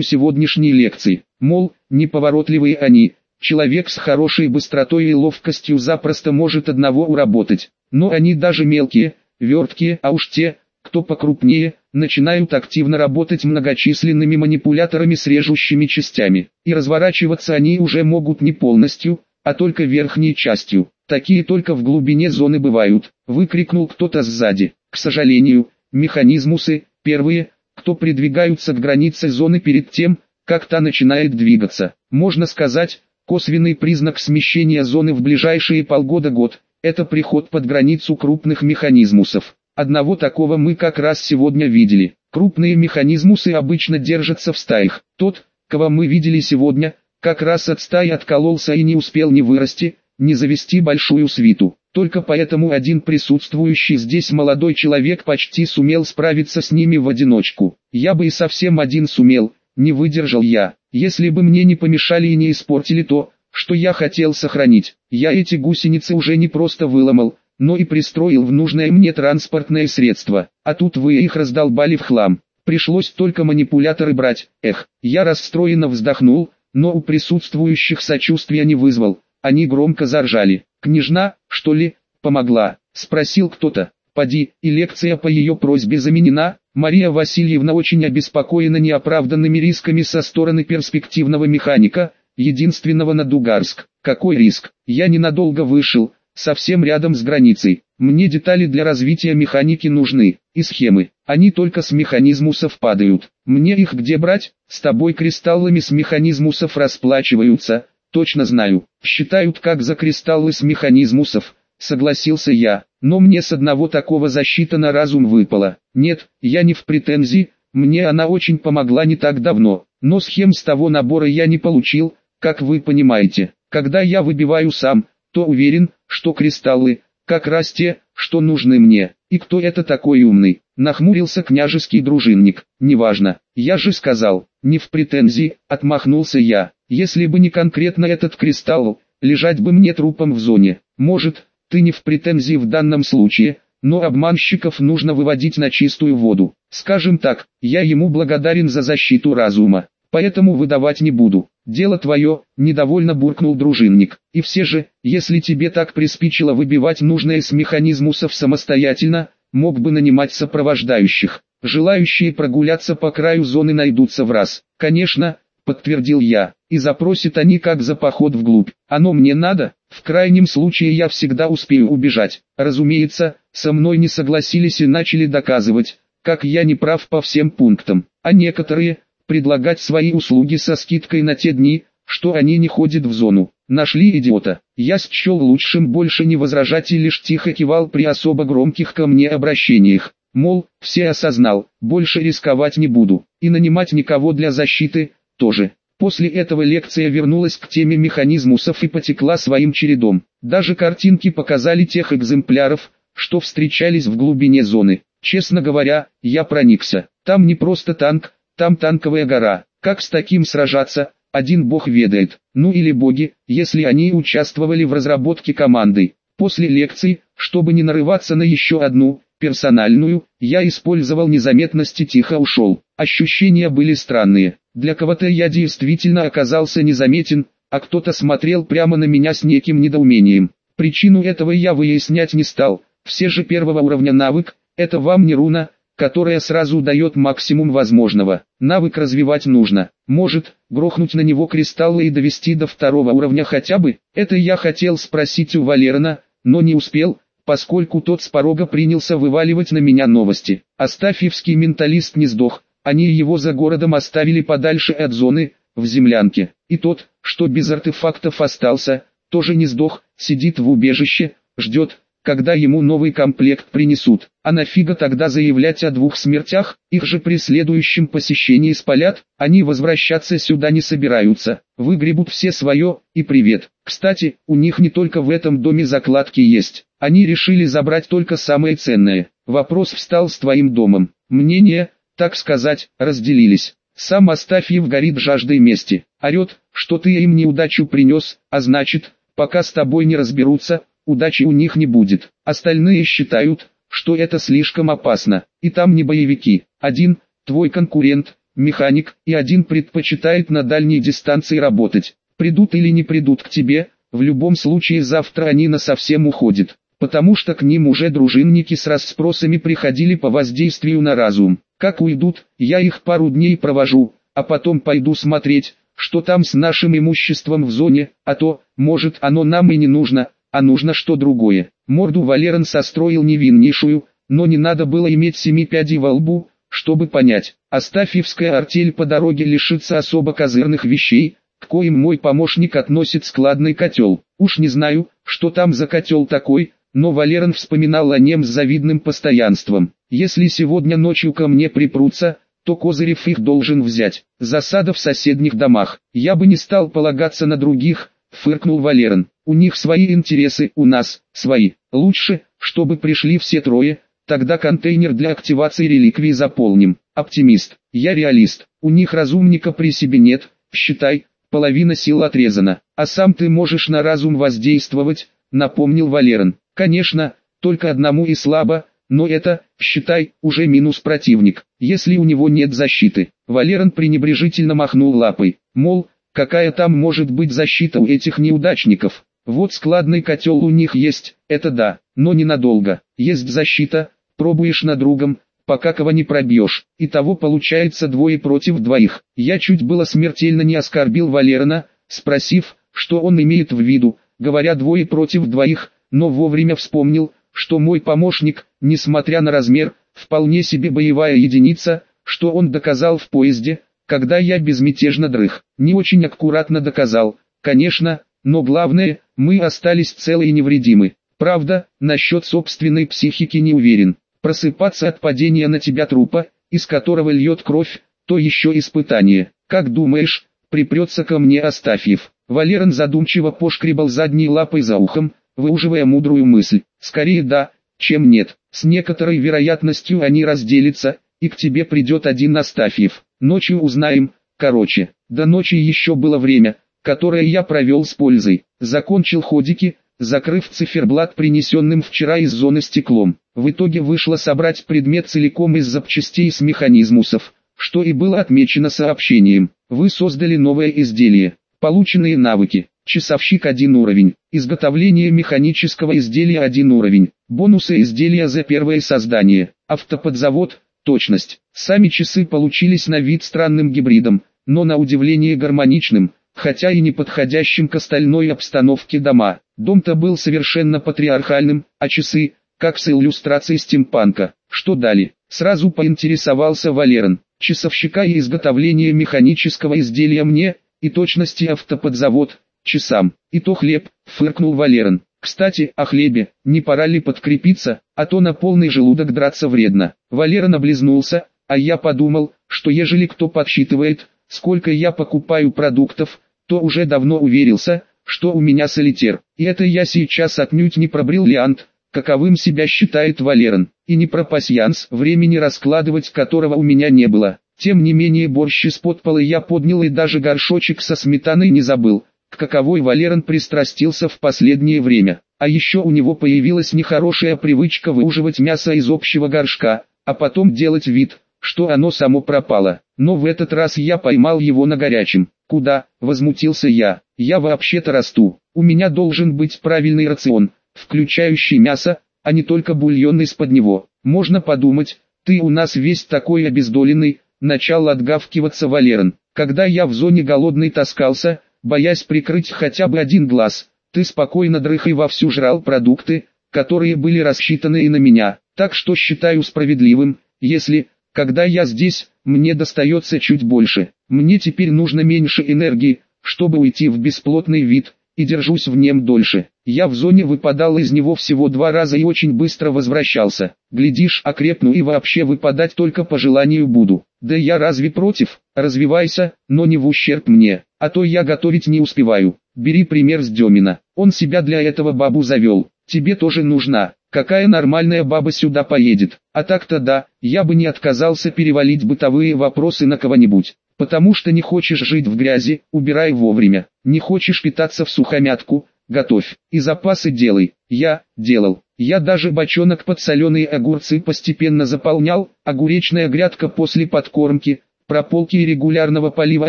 сегодняшней лекции. Мол, неповоротливые они, человек с хорошей быстротой и ловкостью запросто может одного уработать. Но они даже мелкие, верткие, а уж те, кто покрупнее, начинают активно работать многочисленными манипуляторами с режущими частями. И разворачиваться они уже могут не полностью, а только верхней частью. Такие только в глубине зоны бывают, выкрикнул кто-то сзади. К сожалению, механизмусы, первые, кто придвигаются к границе зоны перед тем, как та начинает двигаться. Можно сказать, косвенный признак смещения зоны в ближайшие полгода-год, это приход под границу крупных механизмусов. Одного такого мы как раз сегодня видели. Крупные механизмусы обычно держатся в стаях. Тот, кого мы видели сегодня, как раз от стаи откололся и не успел ни вырасти, ни завести большую свиту. Только поэтому один присутствующий здесь молодой человек почти сумел справиться с ними в одиночку. Я бы и совсем один сумел, не выдержал я, если бы мне не помешали и не испортили то, что я хотел сохранить. Я эти гусеницы уже не просто выломал, но и пристроил в нужное мне транспортное средство, а тут вы их раздолбали в хлам. Пришлось только манипуляторы брать, эх, я расстроенно вздохнул, но у присутствующих сочувствия не вызвал, они громко заржали. «Княжна, что ли, помогла?» – спросил кто-то. «Поди, и лекция по ее просьбе заменена?» Мария Васильевна очень обеспокоена неоправданными рисками со стороны перспективного механика, единственного на Дугарск. Какой риск? Я ненадолго вышел, совсем рядом с границей. Мне детали для развития механики нужны, и схемы. Они только с механизмусов падают. Мне их где брать? С тобой кристаллами с механизмусов расплачиваются. Точно знаю. Считают как за кристаллы с механизмусов. Согласился я. Но мне с одного такого защита на разум выпала. Нет, я не в претензии. Мне она очень помогла не так давно. Но схем с того набора я не получил, как вы понимаете. Когда я выбиваю сам, то уверен, что кристаллы, как раз те, что нужны мне. И кто это такой умный? Нахмурился княжеский дружинник. Неважно, я же сказал, не в претензии, отмахнулся я. Если бы не конкретно этот кристалл, лежать бы мне трупом в зоне. Может, ты не в претензии в данном случае, но обманщиков нужно выводить на чистую воду. Скажем так, я ему благодарен за защиту разума поэтому выдавать не буду. Дело твое, недовольно буркнул дружинник. И все же, если тебе так приспичило выбивать нужное с механизмусов самостоятельно, мог бы нанимать сопровождающих. Желающие прогуляться по краю зоны найдутся в раз. Конечно, подтвердил я, и запросят они как за поход вглубь. Оно мне надо, в крайнем случае я всегда успею убежать. Разумеется, со мной не согласились и начали доказывать, как я не прав по всем пунктам. А некоторые, предлагать свои услуги со скидкой на те дни, что они не ходят в зону. Нашли идиота. Я счел лучшим больше не возражать и лишь тихо кивал при особо громких ко мне обращениях. Мол, все осознал, больше рисковать не буду, и нанимать никого для защиты, тоже. После этого лекция вернулась к теме механизмусов и потекла своим чередом. Даже картинки показали тех экземпляров, что встречались в глубине зоны. Честно говоря, я проникся. Там не просто танк, там танковая гора. Как с таким сражаться, один бог ведает. Ну или боги, если они участвовали в разработке команды. После лекции, чтобы не нарываться на еще одну, персональную, я использовал незаметность и тихо ушел. Ощущения были странные. Для кого-то я действительно оказался незаметен, а кто-то смотрел прямо на меня с неким недоумением. Причину этого я выяснять не стал. Все же первого уровня навык, это вам не руна, которая сразу дает максимум возможного. Навык развивать нужно. Может, грохнуть на него кристаллы и довести до второго уровня хотя бы? Это я хотел спросить у Валерона, но не успел, поскольку тот с порога принялся вываливать на меня новости. Астафьевский менталист не сдох, они его за городом оставили подальше от зоны, в землянке. И тот, что без артефактов остался, тоже не сдох, сидит в убежище, ждет, когда ему новый комплект принесут. А нафига тогда заявлять о двух смертях, их же при следующем посещении спалят, они возвращаться сюда не собираются, выгребут все свое, и привет. Кстати, у них не только в этом доме закладки есть, они решили забрать только самое ценное. Вопрос встал с твоим домом. Мнения, так сказать, разделились. Сам Астафьев горит жаждой мести, орет, что ты им неудачу принес, а значит, пока с тобой не разберутся, удачи у них не будет. Остальные считают, что это слишком опасно, и там не боевики. Один, твой конкурент, механик, и один предпочитает на дальней дистанции работать. Придут или не придут к тебе, в любом случае завтра они на совсем уходят, потому что к ним уже дружинники с расспросами приходили по воздействию на разум. Как уйдут, я их пару дней провожу, а потом пойду смотреть, что там с нашим имуществом в зоне, а то, может оно нам и не нужно, а нужно что другое. Морду Валеран состроил невиннейшую, но не надо было иметь семи пядей во лбу, чтобы понять. Астафьевская артель по дороге лишится особо козырных вещей, к коим мой помощник относит складный котел. Уж не знаю, что там за котел такой, но Валеран вспоминал о нем с завидным постоянством. Если сегодня ночью ко мне припрутся, то Козырев их должен взять. Засада в соседних домах. Я бы не стал полагаться на других, фыркнул Валеран. У них свои интересы, у нас свои. Лучше, чтобы пришли все трое, тогда контейнер для активации реликвий заполним. Оптимист, я реалист. У них разумника при себе нет, считай, половина сил отрезана. А сам ты можешь на разум воздействовать, напомнил Валеран. Конечно, только одному и слабо, но это, считай, уже минус противник, если у него нет защиты. Валеран пренебрежительно махнул лапой, мол, какая там может быть защита у этих неудачников. Вот складный котел у них есть, это да, но ненадолго. Есть защита, пробуешь на другом, пока кого не пробьешь. И того получается двое против двоих. Я чуть было смертельно не оскорбил Валерана, спросив, что он имеет в виду, говоря двое против двоих, но вовремя вспомнил, что мой помощник, несмотря на размер, вполне себе боевая единица, что он доказал в поезде, когда я безмятежно дрых. Не очень аккуратно доказал, конечно, но главное, мы остались целы и невредимы. Правда, насчет собственной психики не уверен. Просыпаться от падения на тебя трупа, из которого льет кровь, то еще испытание. Как думаешь, припрется ко мне Астафьев? Валерон задумчиво пошкребал задней лапой за ухом, выуживая мудрую мысль. Скорее да, чем нет. С некоторой вероятностью они разделятся, и к тебе придет один Настафьев. Ночью узнаем, короче. До ночи еще было время, которое я провел с пользой. Закончил ходики, закрыв циферблат принесенным вчера из зоны стеклом. В итоге вышло собрать предмет целиком из запчастей с механизмусов, что и было отмечено сообщением. Вы создали новое изделие. Полученные навыки. Часовщик 1 уровень. Изготовление механического изделия 1 уровень. Бонусы изделия за первое создание. Автоподзавод. Точность. Сами часы получились на вид странным гибридом, но на удивление гармоничным, хотя и не подходящим к остальной обстановке дома. Дом-то был совершенно патриархальным, а часы, как с иллюстрацией стимпанка. Что дали? Сразу поинтересовался Валерон. Часовщика и изготовление механического изделия мне, и точности автоподзавод, часам. И то хлеб, фыркнул Валерон. Кстати, о хлебе, не пора ли подкрепиться, а то на полный желудок драться вредно. Валерон облизнулся, а я подумал, что ежели кто подсчитывает, сколько я покупаю продуктов, то уже давно уверился, что у меня солитер. И это я сейчас отнюдь не про бриллиант, каковым себя считает Валерон, и не про пасьянс, времени раскладывать которого у меня не было. Тем не менее борщ из-под полы я поднял и даже горшочек со сметаной не забыл, к каковой Валерон пристрастился в последнее время. А еще у него появилась нехорошая привычка выуживать мясо из общего горшка, а потом делать вид, что оно само пропало. Но в этот раз я поймал его на горячем. «Куда?» – возмутился я. «Я вообще-то расту. У меня должен быть правильный рацион, включающий мясо, а не только бульон из-под него. Можно подумать, ты у нас весь такой обездоленный», – начал отгавкиваться Валерон. Когда я в зоне голодный таскался, боясь прикрыть хотя бы один глаз. Ты спокойно дрых и вовсю жрал продукты, которые были рассчитаны и на меня. Так что считаю справедливым, если, когда я здесь, мне достается чуть больше. Мне теперь нужно меньше энергии, чтобы уйти в бесплотный вид, и держусь в нем дольше. Я в зоне выпадал из него всего два раза и очень быстро возвращался. Глядишь, окрепну и вообще выпадать только по желанию буду. Да я разве против? Развивайся, но не в ущерб мне, а то я готовить не успеваю. Бери пример с Демина. Он себя для этого бабу завел. Тебе тоже нужна. Какая нормальная баба сюда поедет? А так-то да, я бы не отказался перевалить бытовые вопросы на кого-нибудь. Потому что не хочешь жить в грязи, убирай вовремя. Не хочешь питаться в сухомятку, готовь, и запасы делай. Я, делал. Я даже бочонок под соленые огурцы постепенно заполнял, огуречная грядка после подкормки, прополки и регулярного полива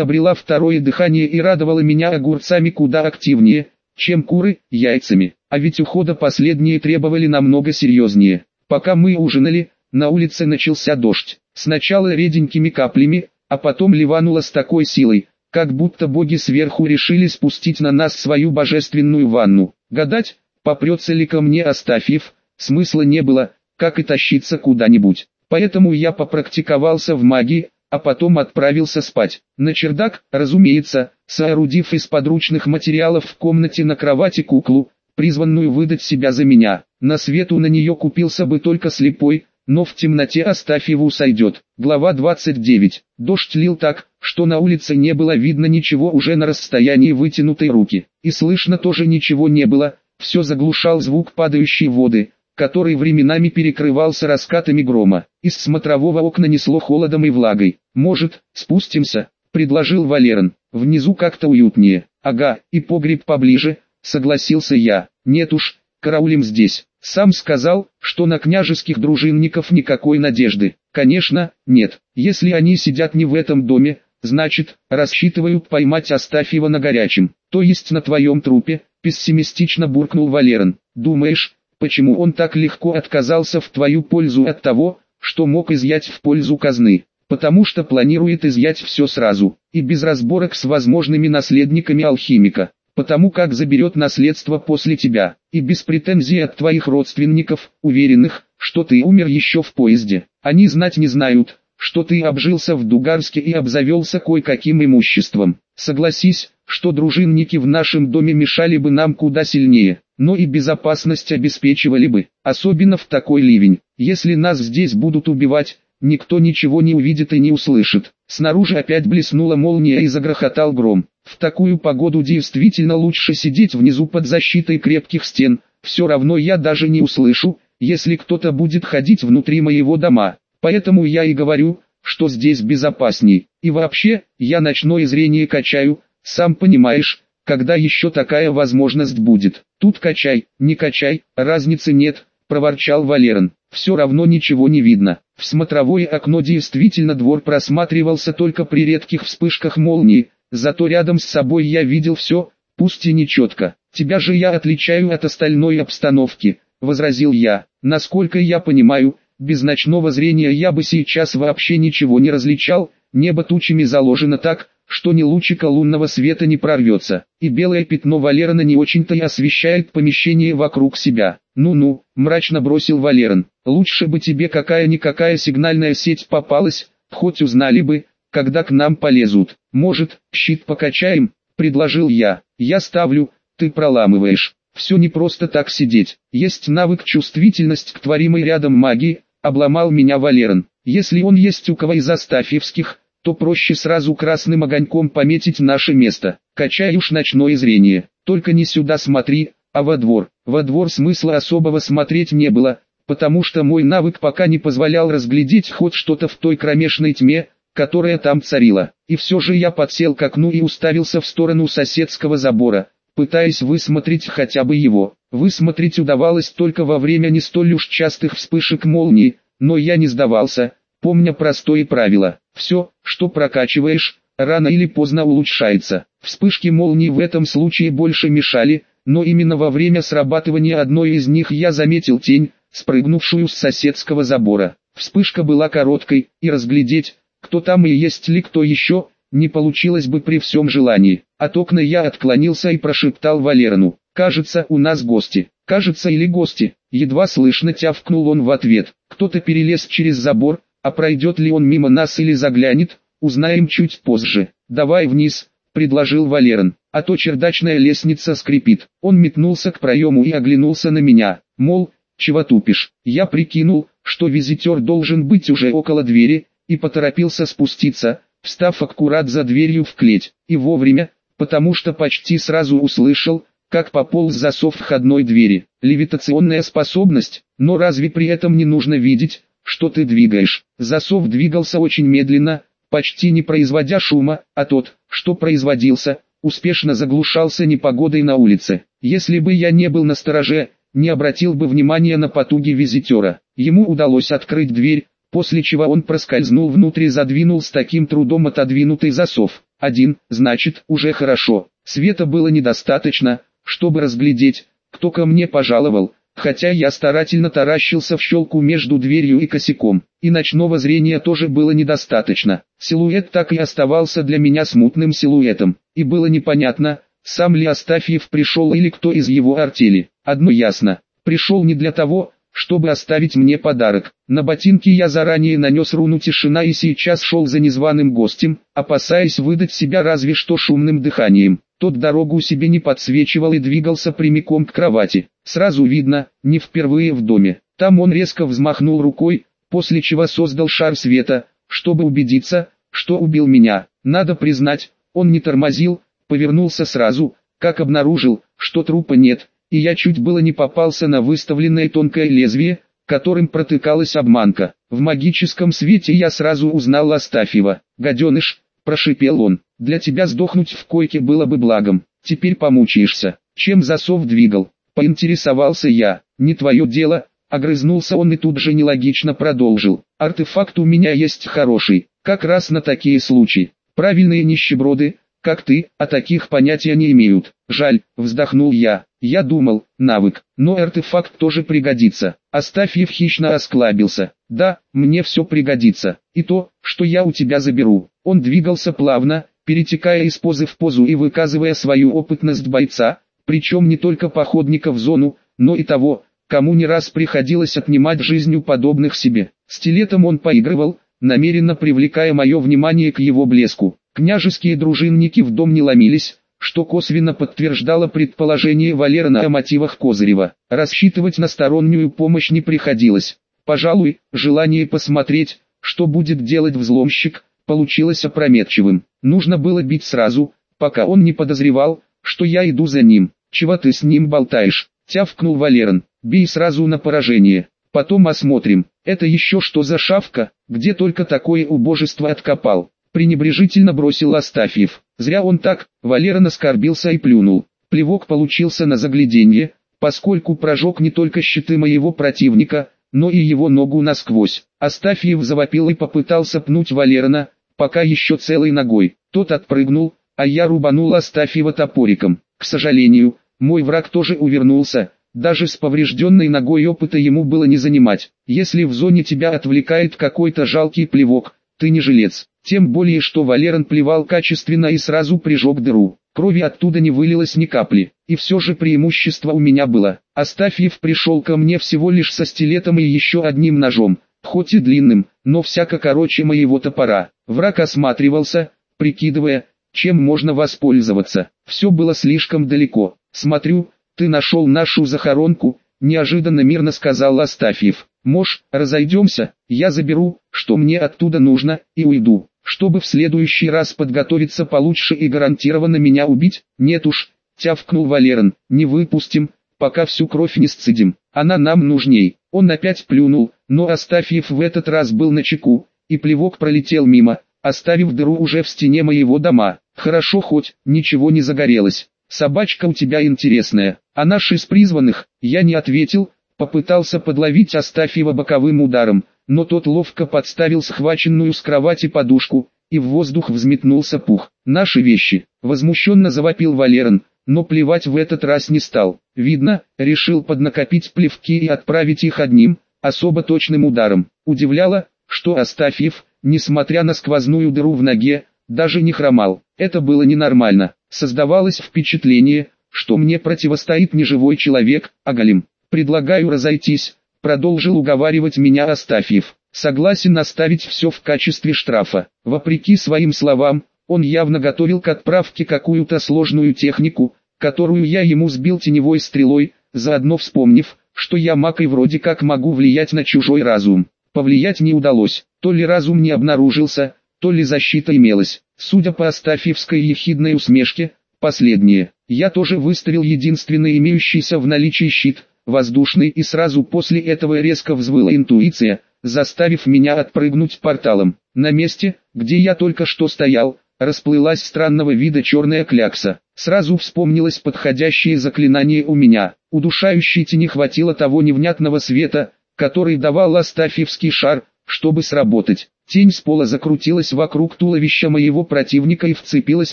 обрела второе дыхание и радовала меня огурцами куда активнее, чем куры, яйцами. А ведь ухода последние требовали намного серьезнее. Пока мы ужинали, на улице начался дождь. Сначала реденькими каплями, а потом ливануло с такой силой, как будто боги сверху решили спустить на нас свою божественную ванну. Гадать, попрется ли ко мне Астафьев, смысла не было, как и тащиться куда-нибудь. Поэтому я попрактиковался в магии, а потом отправился спать. На чердак, разумеется, соорудив из подручных материалов в комнате на кровати куклу, призванную выдать себя за меня. На свету на нее купился бы только слепой, но в темноте Астафьеву сойдет. Глава 29. Дождь лил так, что на улице не было видно ничего уже на расстоянии вытянутой руки. И слышно тоже ничего не было, все заглушал звук падающей воды, который временами перекрывался раскатами грома. Из смотрового окна несло холодом и влагой. «Может, спустимся?» – предложил Валерон. «Внизу как-то уютнее». «Ага, и погреб поближе», – согласился я. «Нет уж, караулим здесь». Сам сказал, что на княжеских дружинников никакой надежды. Конечно, нет. Если они сидят не в этом доме, значит, рассчитывают поймать Астафьева на горячем. То есть на твоем трупе, пессимистично буркнул Валерон. Думаешь, почему он так легко отказался в твою пользу от того, что мог изъять в пользу казны? Потому что планирует изъять все сразу, и без разборок с возможными наследниками алхимика потому как заберет наследство после тебя, и без претензий от твоих родственников, уверенных, что ты умер еще в поезде. Они знать не знают, что ты обжился в Дугарске и обзавелся кое-каким имуществом. Согласись, что дружинники в нашем доме мешали бы нам куда сильнее, но и безопасность обеспечивали бы, особенно в такой ливень. Если нас здесь будут убивать, никто ничего не увидит и не услышит. Снаружи опять блеснула молния и загрохотал гром. В такую погоду действительно лучше сидеть внизу под защитой крепких стен, все равно я даже не услышу, если кто-то будет ходить внутри моего дома. Поэтому я и говорю, что здесь безопасней. И вообще, я ночное зрение качаю, сам понимаешь, когда еще такая возможность будет. Тут качай, не качай, разницы нет, проворчал Валерон. Все равно ничего не видно. В смотровое окно действительно двор просматривался только при редких вспышках молнии, зато рядом с собой я видел все, пусть и не четко. Тебя же я отличаю от остальной обстановки, возразил я. Насколько я понимаю, без ночного зрения я бы сейчас вообще ничего не различал, небо тучами заложено так, что ни лучика лунного света не прорвется, и белое пятно Валерона не очень-то и освещает помещение вокруг себя. «Ну-ну», — мрачно бросил Валерон, — «лучше бы тебе какая-никакая сигнальная сеть попалась, хоть узнали бы, когда к нам полезут. Может, щит покачаем?» — предложил я. «Я ставлю, ты проламываешь. Все не просто так сидеть. Есть навык чувствительность к творимой рядом магии», — обломал меня Валерон. «Если он есть у кого из Астафьевских, то проще сразу красным огоньком пометить наше место. Качай уж ночное зрение, только не сюда смотри, а во двор. Во двор смысла особого смотреть не было, потому что мой навык пока не позволял разглядеть хоть что-то в той кромешной тьме, которая там царила. И все же я подсел к окну и уставился в сторону соседского забора, пытаясь высмотреть хотя бы его. Высмотреть удавалось только во время не столь уж частых вспышек молнии, но я не сдавался, помня простое правило. Все, что прокачиваешь, рано или поздно улучшается. Вспышки молний в этом случае больше мешали, но именно во время срабатывания одной из них я заметил тень, спрыгнувшую с соседского забора. Вспышка была короткой, и разглядеть, кто там и есть ли кто еще, не получилось бы при всем желании. От окна я отклонился и прошептал Валерону, «Кажется, у нас гости». «Кажется или гости?» Едва слышно тявкнул он в ответ. Кто-то перелез через забор, а пройдет ли он мимо нас или заглянет, узнаем чуть позже. «Давай вниз», — предложил Валерон, «а то чердачная лестница скрипит». Он метнулся к проему и оглянулся на меня, мол, чего тупишь. Я прикинул, что визитер должен быть уже около двери, и поторопился спуститься, встав аккурат за дверью в клеть, и вовремя, потому что почти сразу услышал, как пополз засов входной двери. Левитационная способность, но разве при этом не нужно видеть, что ты двигаешь. Засов двигался очень медленно, почти не производя шума, а тот, что производился, успешно заглушался непогодой на улице. Если бы я не был на стороже, не обратил бы внимания на потуги визитера. Ему удалось открыть дверь, после чего он проскользнул внутрь и задвинул с таким трудом отодвинутый засов. Один, значит, уже хорошо. Света было недостаточно, чтобы разглядеть, кто ко мне пожаловал, хотя я старательно таращился в щелку между дверью и косяком, и ночного зрения тоже было недостаточно. Силуэт так и оставался для меня смутным силуэтом, и было непонятно, сам ли Астафьев пришел или кто из его артели. Одно ясно, пришел не для того, чтобы оставить мне подарок. На ботинки я заранее нанес руну тишина и сейчас шел за незваным гостем, опасаясь выдать себя разве что шумным дыханием. Тот дорогу себе не подсвечивал и двигался прямиком к кровати. Сразу видно, не впервые в доме. Там он резко взмахнул рукой, после чего создал шар света, чтобы убедиться, что убил меня. Надо признать, он не тормозил, повернулся сразу, как обнаружил, что трупа нет, и я чуть было не попался на выставленное тонкое лезвие, которым протыкалась обманка. В магическом свете я сразу узнал Астафьева. «Гаденыш», – прошипел он, – «для тебя сдохнуть в койке было бы благом, теперь помучаешься». Чем засов двигал? Поинтересовался я. «Не твое дело», – огрызнулся он и тут же нелогично продолжил. «Артефакт у меня есть хороший, как раз на такие случаи. Правильные нищеброды, как ты, о таких понятия не имеют. Жаль, вздохнул я. Я думал, навык, но артефакт тоже пригодится. Астафьев хищно осклабился. Да, мне все пригодится. И то, что я у тебя заберу. Он двигался плавно, перетекая из позы в позу и выказывая свою опытность бойца, причем не только походника в зону, но и того, кому не раз приходилось отнимать жизнь у подобных себе. Стилетом он поигрывал, намеренно привлекая мое внимание к его блеску. Княжеские дружинники в дом не ломились, что косвенно подтверждало предположение Валерона о мотивах Козырева. Рассчитывать на стороннюю помощь не приходилось. Пожалуй, желание посмотреть, что будет делать взломщик, получилось опрометчивым. Нужно было бить сразу, пока он не подозревал, что я иду за ним. «Чего ты с ним болтаешь?» – тявкнул Валерон. «Бей сразу на поражение, потом осмотрим. Это еще что за шавка, где только такое убожество откопал?» Пренебрежительно бросил Астафьев. Зря он так, Валера наскорбился и плюнул. Плевок получился на загляденье, поскольку прожег не только щиты моего противника, но и его ногу насквозь. Астафьев завопил и попытался пнуть Валерона, пока еще целой ногой. Тот отпрыгнул, а я рубанул Астафьева топориком. К сожалению, мой враг тоже увернулся, даже с поврежденной ногой опыта ему было не занимать. Если в зоне тебя отвлекает какой-то жалкий плевок, ты не жилец. Тем более, что Валерон плевал качественно и сразу прижег дыру. Крови оттуда не вылилось ни капли. И все же преимущество у меня было. Астафьев пришел ко мне всего лишь со стилетом и еще одним ножом, хоть и длинным, но всяко короче моего топора. Враг осматривался, прикидывая, чем можно воспользоваться. Все было слишком далеко. Смотрю, ты нашел нашу захоронку, неожиданно мирно сказал Астафьев. Мож, разойдемся, я заберу, что мне оттуда нужно, и уйду, чтобы в следующий раз подготовиться получше и гарантированно меня убить, нет уж, тявкнул Валерон, не выпустим, пока всю кровь не сцедим, она нам нужней. Он опять плюнул, но Астафьев в этот раз был на чеку, и плевок пролетел мимо, оставив дыру уже в стене моего дома. Хорошо хоть, ничего не загорелось. Собачка у тебя интересная, а наш из призванных, я не ответил, попытался подловить Астафьева боковым ударом, но тот ловко подставил схваченную с кровати подушку, и в воздух взметнулся пух. «Наши вещи!» – возмущенно завопил Валерон, но плевать в этот раз не стал. Видно, решил поднакопить плевки и отправить их одним, особо точным ударом. Удивляло, что Астафьев, несмотря на сквозную дыру в ноге, даже не хромал. Это было ненормально. Создавалось впечатление, что мне противостоит не живой человек, а голем. «Предлагаю разойтись», — продолжил уговаривать меня Астафьев. «Согласен оставить все в качестве штрафа». Вопреки своим словам, он явно готовил к отправке какую-то сложную технику, которую я ему сбил теневой стрелой, заодно вспомнив, что я маг и вроде как могу влиять на чужой разум. Повлиять не удалось, то ли разум не обнаружился, то ли защита имелась. Судя по Астафьевской ехидной усмешке, последнее. Я тоже выставил единственный имеющийся в наличии щит, воздушный и сразу после этого резко взвыла интуиция, заставив меня отпрыгнуть порталом. На месте, где я только что стоял, расплылась странного вида черная клякса. Сразу вспомнилось подходящее заклинание у меня. Удушающей тени хватило того невнятного света, который давал Астафьевский шар, чтобы сработать. Тень с пола закрутилась вокруг туловища моего противника и вцепилась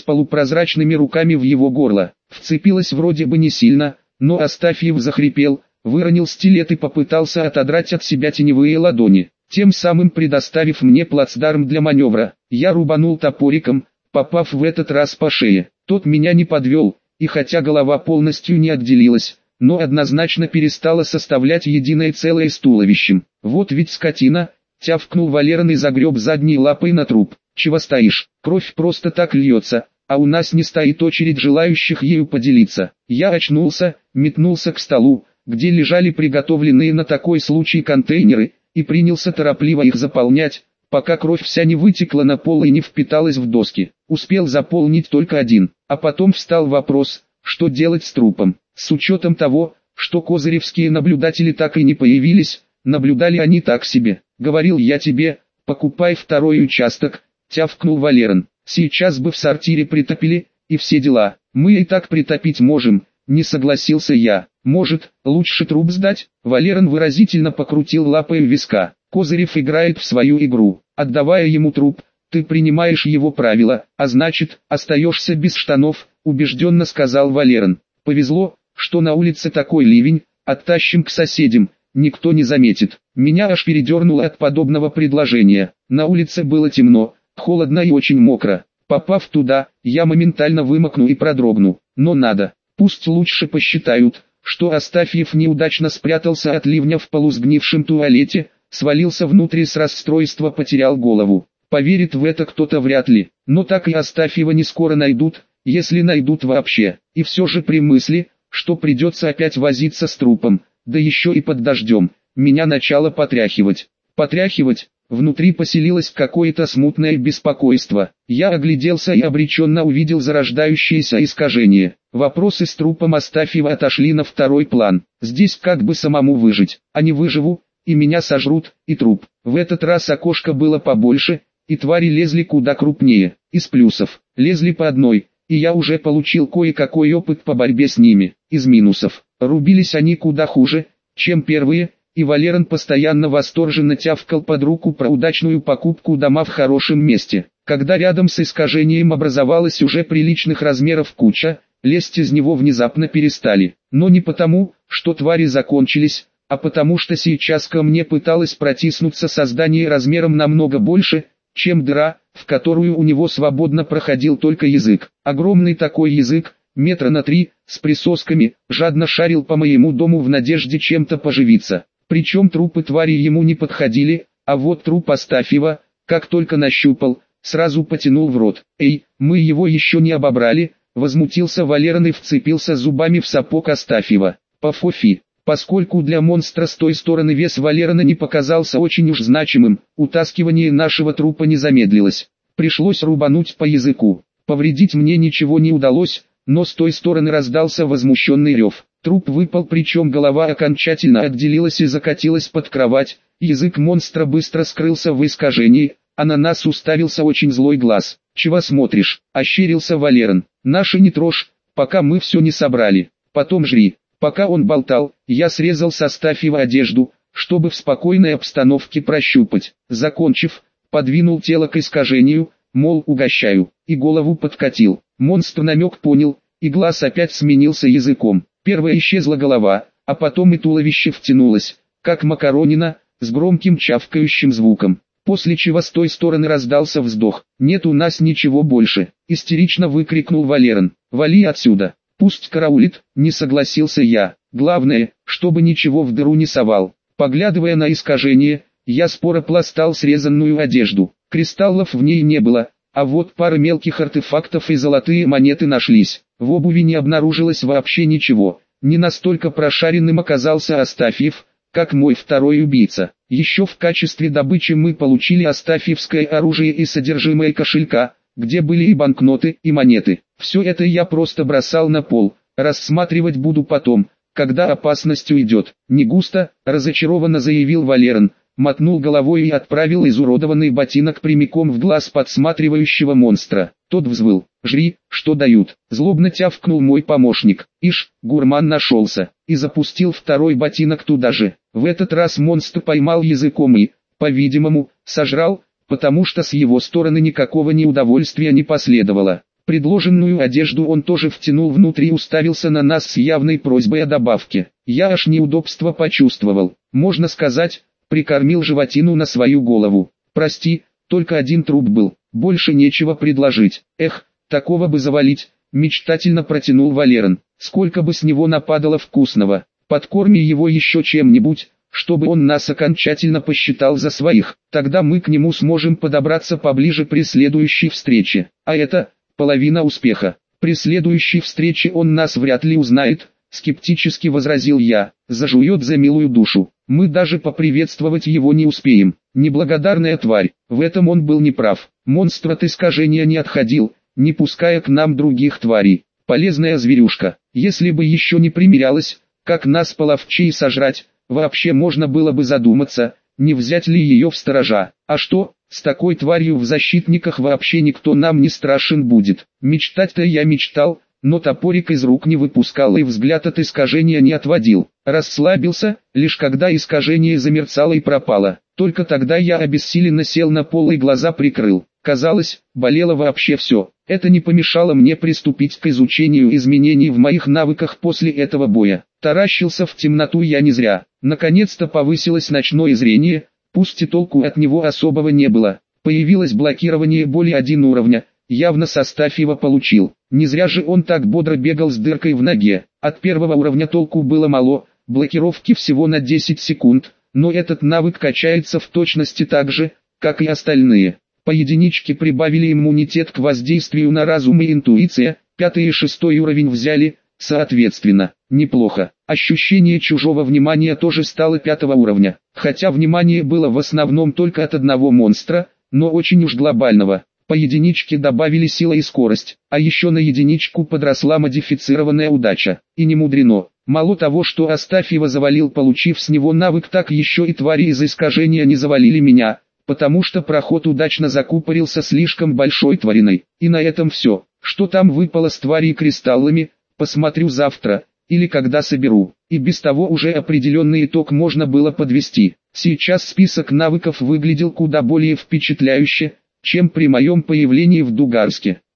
полупрозрачными руками в его горло. Вцепилась вроде бы не сильно, но Астафьев захрипел, выронил стилет и попытался отодрать от себя теневые ладони, тем самым предоставив мне плацдарм для маневра. Я рубанул топориком, попав в этот раз по шее. Тот меня не подвел, и хотя голова полностью не отделилась, но однозначно перестала составлять единое целое с туловищем. Вот ведь скотина, тявкнул Валерон и загреб задней лапой на труп. Чего стоишь, кровь просто так льется, а у нас не стоит очередь желающих ею поделиться. Я очнулся, метнулся к столу, где лежали приготовленные на такой случай контейнеры, и принялся торопливо их заполнять, пока кровь вся не вытекла на пол и не впиталась в доски. Успел заполнить только один, а потом встал вопрос, что делать с трупом. С учетом того, что козыревские наблюдатели так и не появились, наблюдали они так себе. Говорил я тебе, покупай второй участок, тявкнул Валерон. Сейчас бы в сортире притопили, и все дела. Мы и так притопить можем, не согласился я. Может, лучше труп сдать? Валерон выразительно покрутил лапой виска. Козырев играет в свою игру. Отдавая ему труп, ты принимаешь его правила, а значит, остаешься без штанов, убежденно сказал Валерон. Повезло, что на улице такой ливень, оттащим к соседям, никто не заметит. Меня аж передернуло от подобного предложения. На улице было темно, холодно и очень мокро. Попав туда, я моментально вымокну и продрогну. Но надо, пусть лучше посчитают, что Астафьев неудачно спрятался от ливня в полусгнившем туалете, свалился внутрь с расстройства потерял голову. Поверит в это кто-то вряд ли, но так и Астафьева не скоро найдут, если найдут вообще. И все же при мысли, что придется опять возиться с трупом, да еще и под дождем, меня начало потряхивать. Потряхивать, внутри поселилось какое-то смутное беспокойство. Я огляделся и обреченно увидел зарождающееся искажение. Вопросы с трупом Астафьева отошли на второй план. Здесь как бы самому выжить, а не выживу, и меня сожрут, и труп. В этот раз окошко было побольше, и твари лезли куда крупнее. Из плюсов, лезли по одной, и я уже получил кое-какой опыт по борьбе с ними. Из минусов, рубились они куда хуже, чем первые, и Валерон постоянно восторженно тявкал под руку про удачную покупку дома в хорошем месте. Когда рядом с искажением образовалась уже приличных размеров куча, лезть из него внезапно перестали. Но не потому, что твари закончились, а потому что сейчас ко мне пыталось протиснуться создание размером намного больше, чем дыра, в которую у него свободно проходил только язык. Огромный такой язык, метра на три, с присосками, жадно шарил по моему дому в надежде чем-то поживиться. Причем трупы твари ему не подходили, а вот труп Астафьева, как только нащупал, сразу потянул в рот. «Эй, мы его еще не обобрали», возмутился Валерон и вцепился зубами в сапог Астафьева. «Пофофи». Поскольку для монстра с той стороны вес Валерона не показался очень уж значимым, утаскивание нашего трупа не замедлилось. Пришлось рубануть по языку. Повредить мне ничего не удалось, но с той стороны раздался возмущенный рев. Труп выпал, причем голова окончательно отделилась и закатилась под кровать. Язык монстра быстро скрылся в искажении, а на нас уставился очень злой глаз. «Чего смотришь?» – ощерился Валерон. «Наши не трожь, пока мы все не собрали. Потом жри». Пока он болтал, я срезал со Стафьева одежду, чтобы в спокойной обстановке прощупать. Закончив, подвинул тело к искажению, мол угощаю, и голову подкатил. Монстр намек понял, и глаз опять сменился языком. Первая исчезла голова, а потом и туловище втянулось, как макаронина, с громким чавкающим звуком. После чего с той стороны раздался вздох. «Нет у нас ничего больше!» – истерично выкрикнул Валерон. «Вали отсюда!» «Пусть караулит», – не согласился я. «Главное, чтобы ничего в дыру не совал». Поглядывая на искажение, я споро пластал срезанную одежду. Кристаллов в ней не было, а вот пара мелких артефактов и золотые монеты нашлись. В обуви не обнаружилось вообще ничего. Не настолько прошаренным оказался Астафьев, как мой второй убийца. Еще в качестве добычи мы получили астафьевское оружие и содержимое кошелька, где были и банкноты, и монеты. Все это я просто бросал на пол, рассматривать буду потом, когда опасность уйдет. Не густо, разочарованно заявил Валерон, мотнул головой и отправил изуродованный ботинок прямиком в глаз подсматривающего монстра. Тот взвыл. «Жри, что дают!» Злобно тявкнул мой помощник. Ишь, гурман нашелся. И запустил второй ботинок туда же. В этот раз монстр поймал языком и, по-видимому, сожрал, потому что с его стороны никакого неудовольствия не последовало. Предложенную одежду он тоже втянул внутрь и уставился на нас с явной просьбой о добавке. Я аж неудобство почувствовал. Можно сказать, прикормил животину на свою голову. Прости, только один труп был, больше нечего предложить. Эх, такого бы завалить, мечтательно протянул Валерон. Сколько бы с него нападало вкусного. Подкорми его еще чем-нибудь, чтобы он нас окончательно посчитал за своих. Тогда мы к нему сможем подобраться поближе при следующей встрече. А это, половина успеха. При следующей встрече он нас вряд ли узнает, скептически возразил я, зажует за милую душу. Мы даже поприветствовать его не успеем. Неблагодарная тварь, в этом он был неправ. Монстр от искажения не отходил, не пуская к нам других тварей. Полезная зверюшка, если бы еще не примирялась, как нас половчей сожрать, вообще можно было бы задуматься, не взять ли ее в сторожа. А что, с такой тварью в защитниках вообще никто нам не страшен будет. Мечтать-то я мечтал, но топорик из рук не выпускал и взгляд от искажения не отводил. Расслабился, лишь когда искажение замерцало и пропало. Только тогда я обессиленно сел на пол и глаза прикрыл. Казалось, болело вообще все. Это не помешало мне приступить к изучению изменений в моих навыках после этого боя. Таращился в темноту я не зря. Наконец-то повысилось ночное зрение, пусть и толку от него особого не было. Появилось блокирование боли один уровня, явно состав его получил. Не зря же он так бодро бегал с дыркой в ноге. От первого уровня толку было мало, блокировки всего на 10 секунд, но этот навык качается в точности так же, как и остальные. По единичке прибавили иммунитет к воздействию на разум и интуиция, пятый и шестой уровень взяли, соответственно, неплохо. Ощущение чужого внимания тоже стало пятого уровня, хотя внимание было в основном только от одного монстра, но очень уж глобального. По единичке добавили сила и скорость, а еще на единичку подросла модифицированная удача. И не мудрено. Мало того, что Астафьева завалил, получив с него навык, так еще и твари из искажения не завалили меня, потому что проход удачно закупорился слишком большой твариной. И на этом все. Что там выпало с тварей кристаллами, посмотрю завтра, или когда соберу. И без того уже определенный итог можно было подвести. Сейчас список навыков выглядел куда более впечатляюще, чем при моем появлении в Дугарске.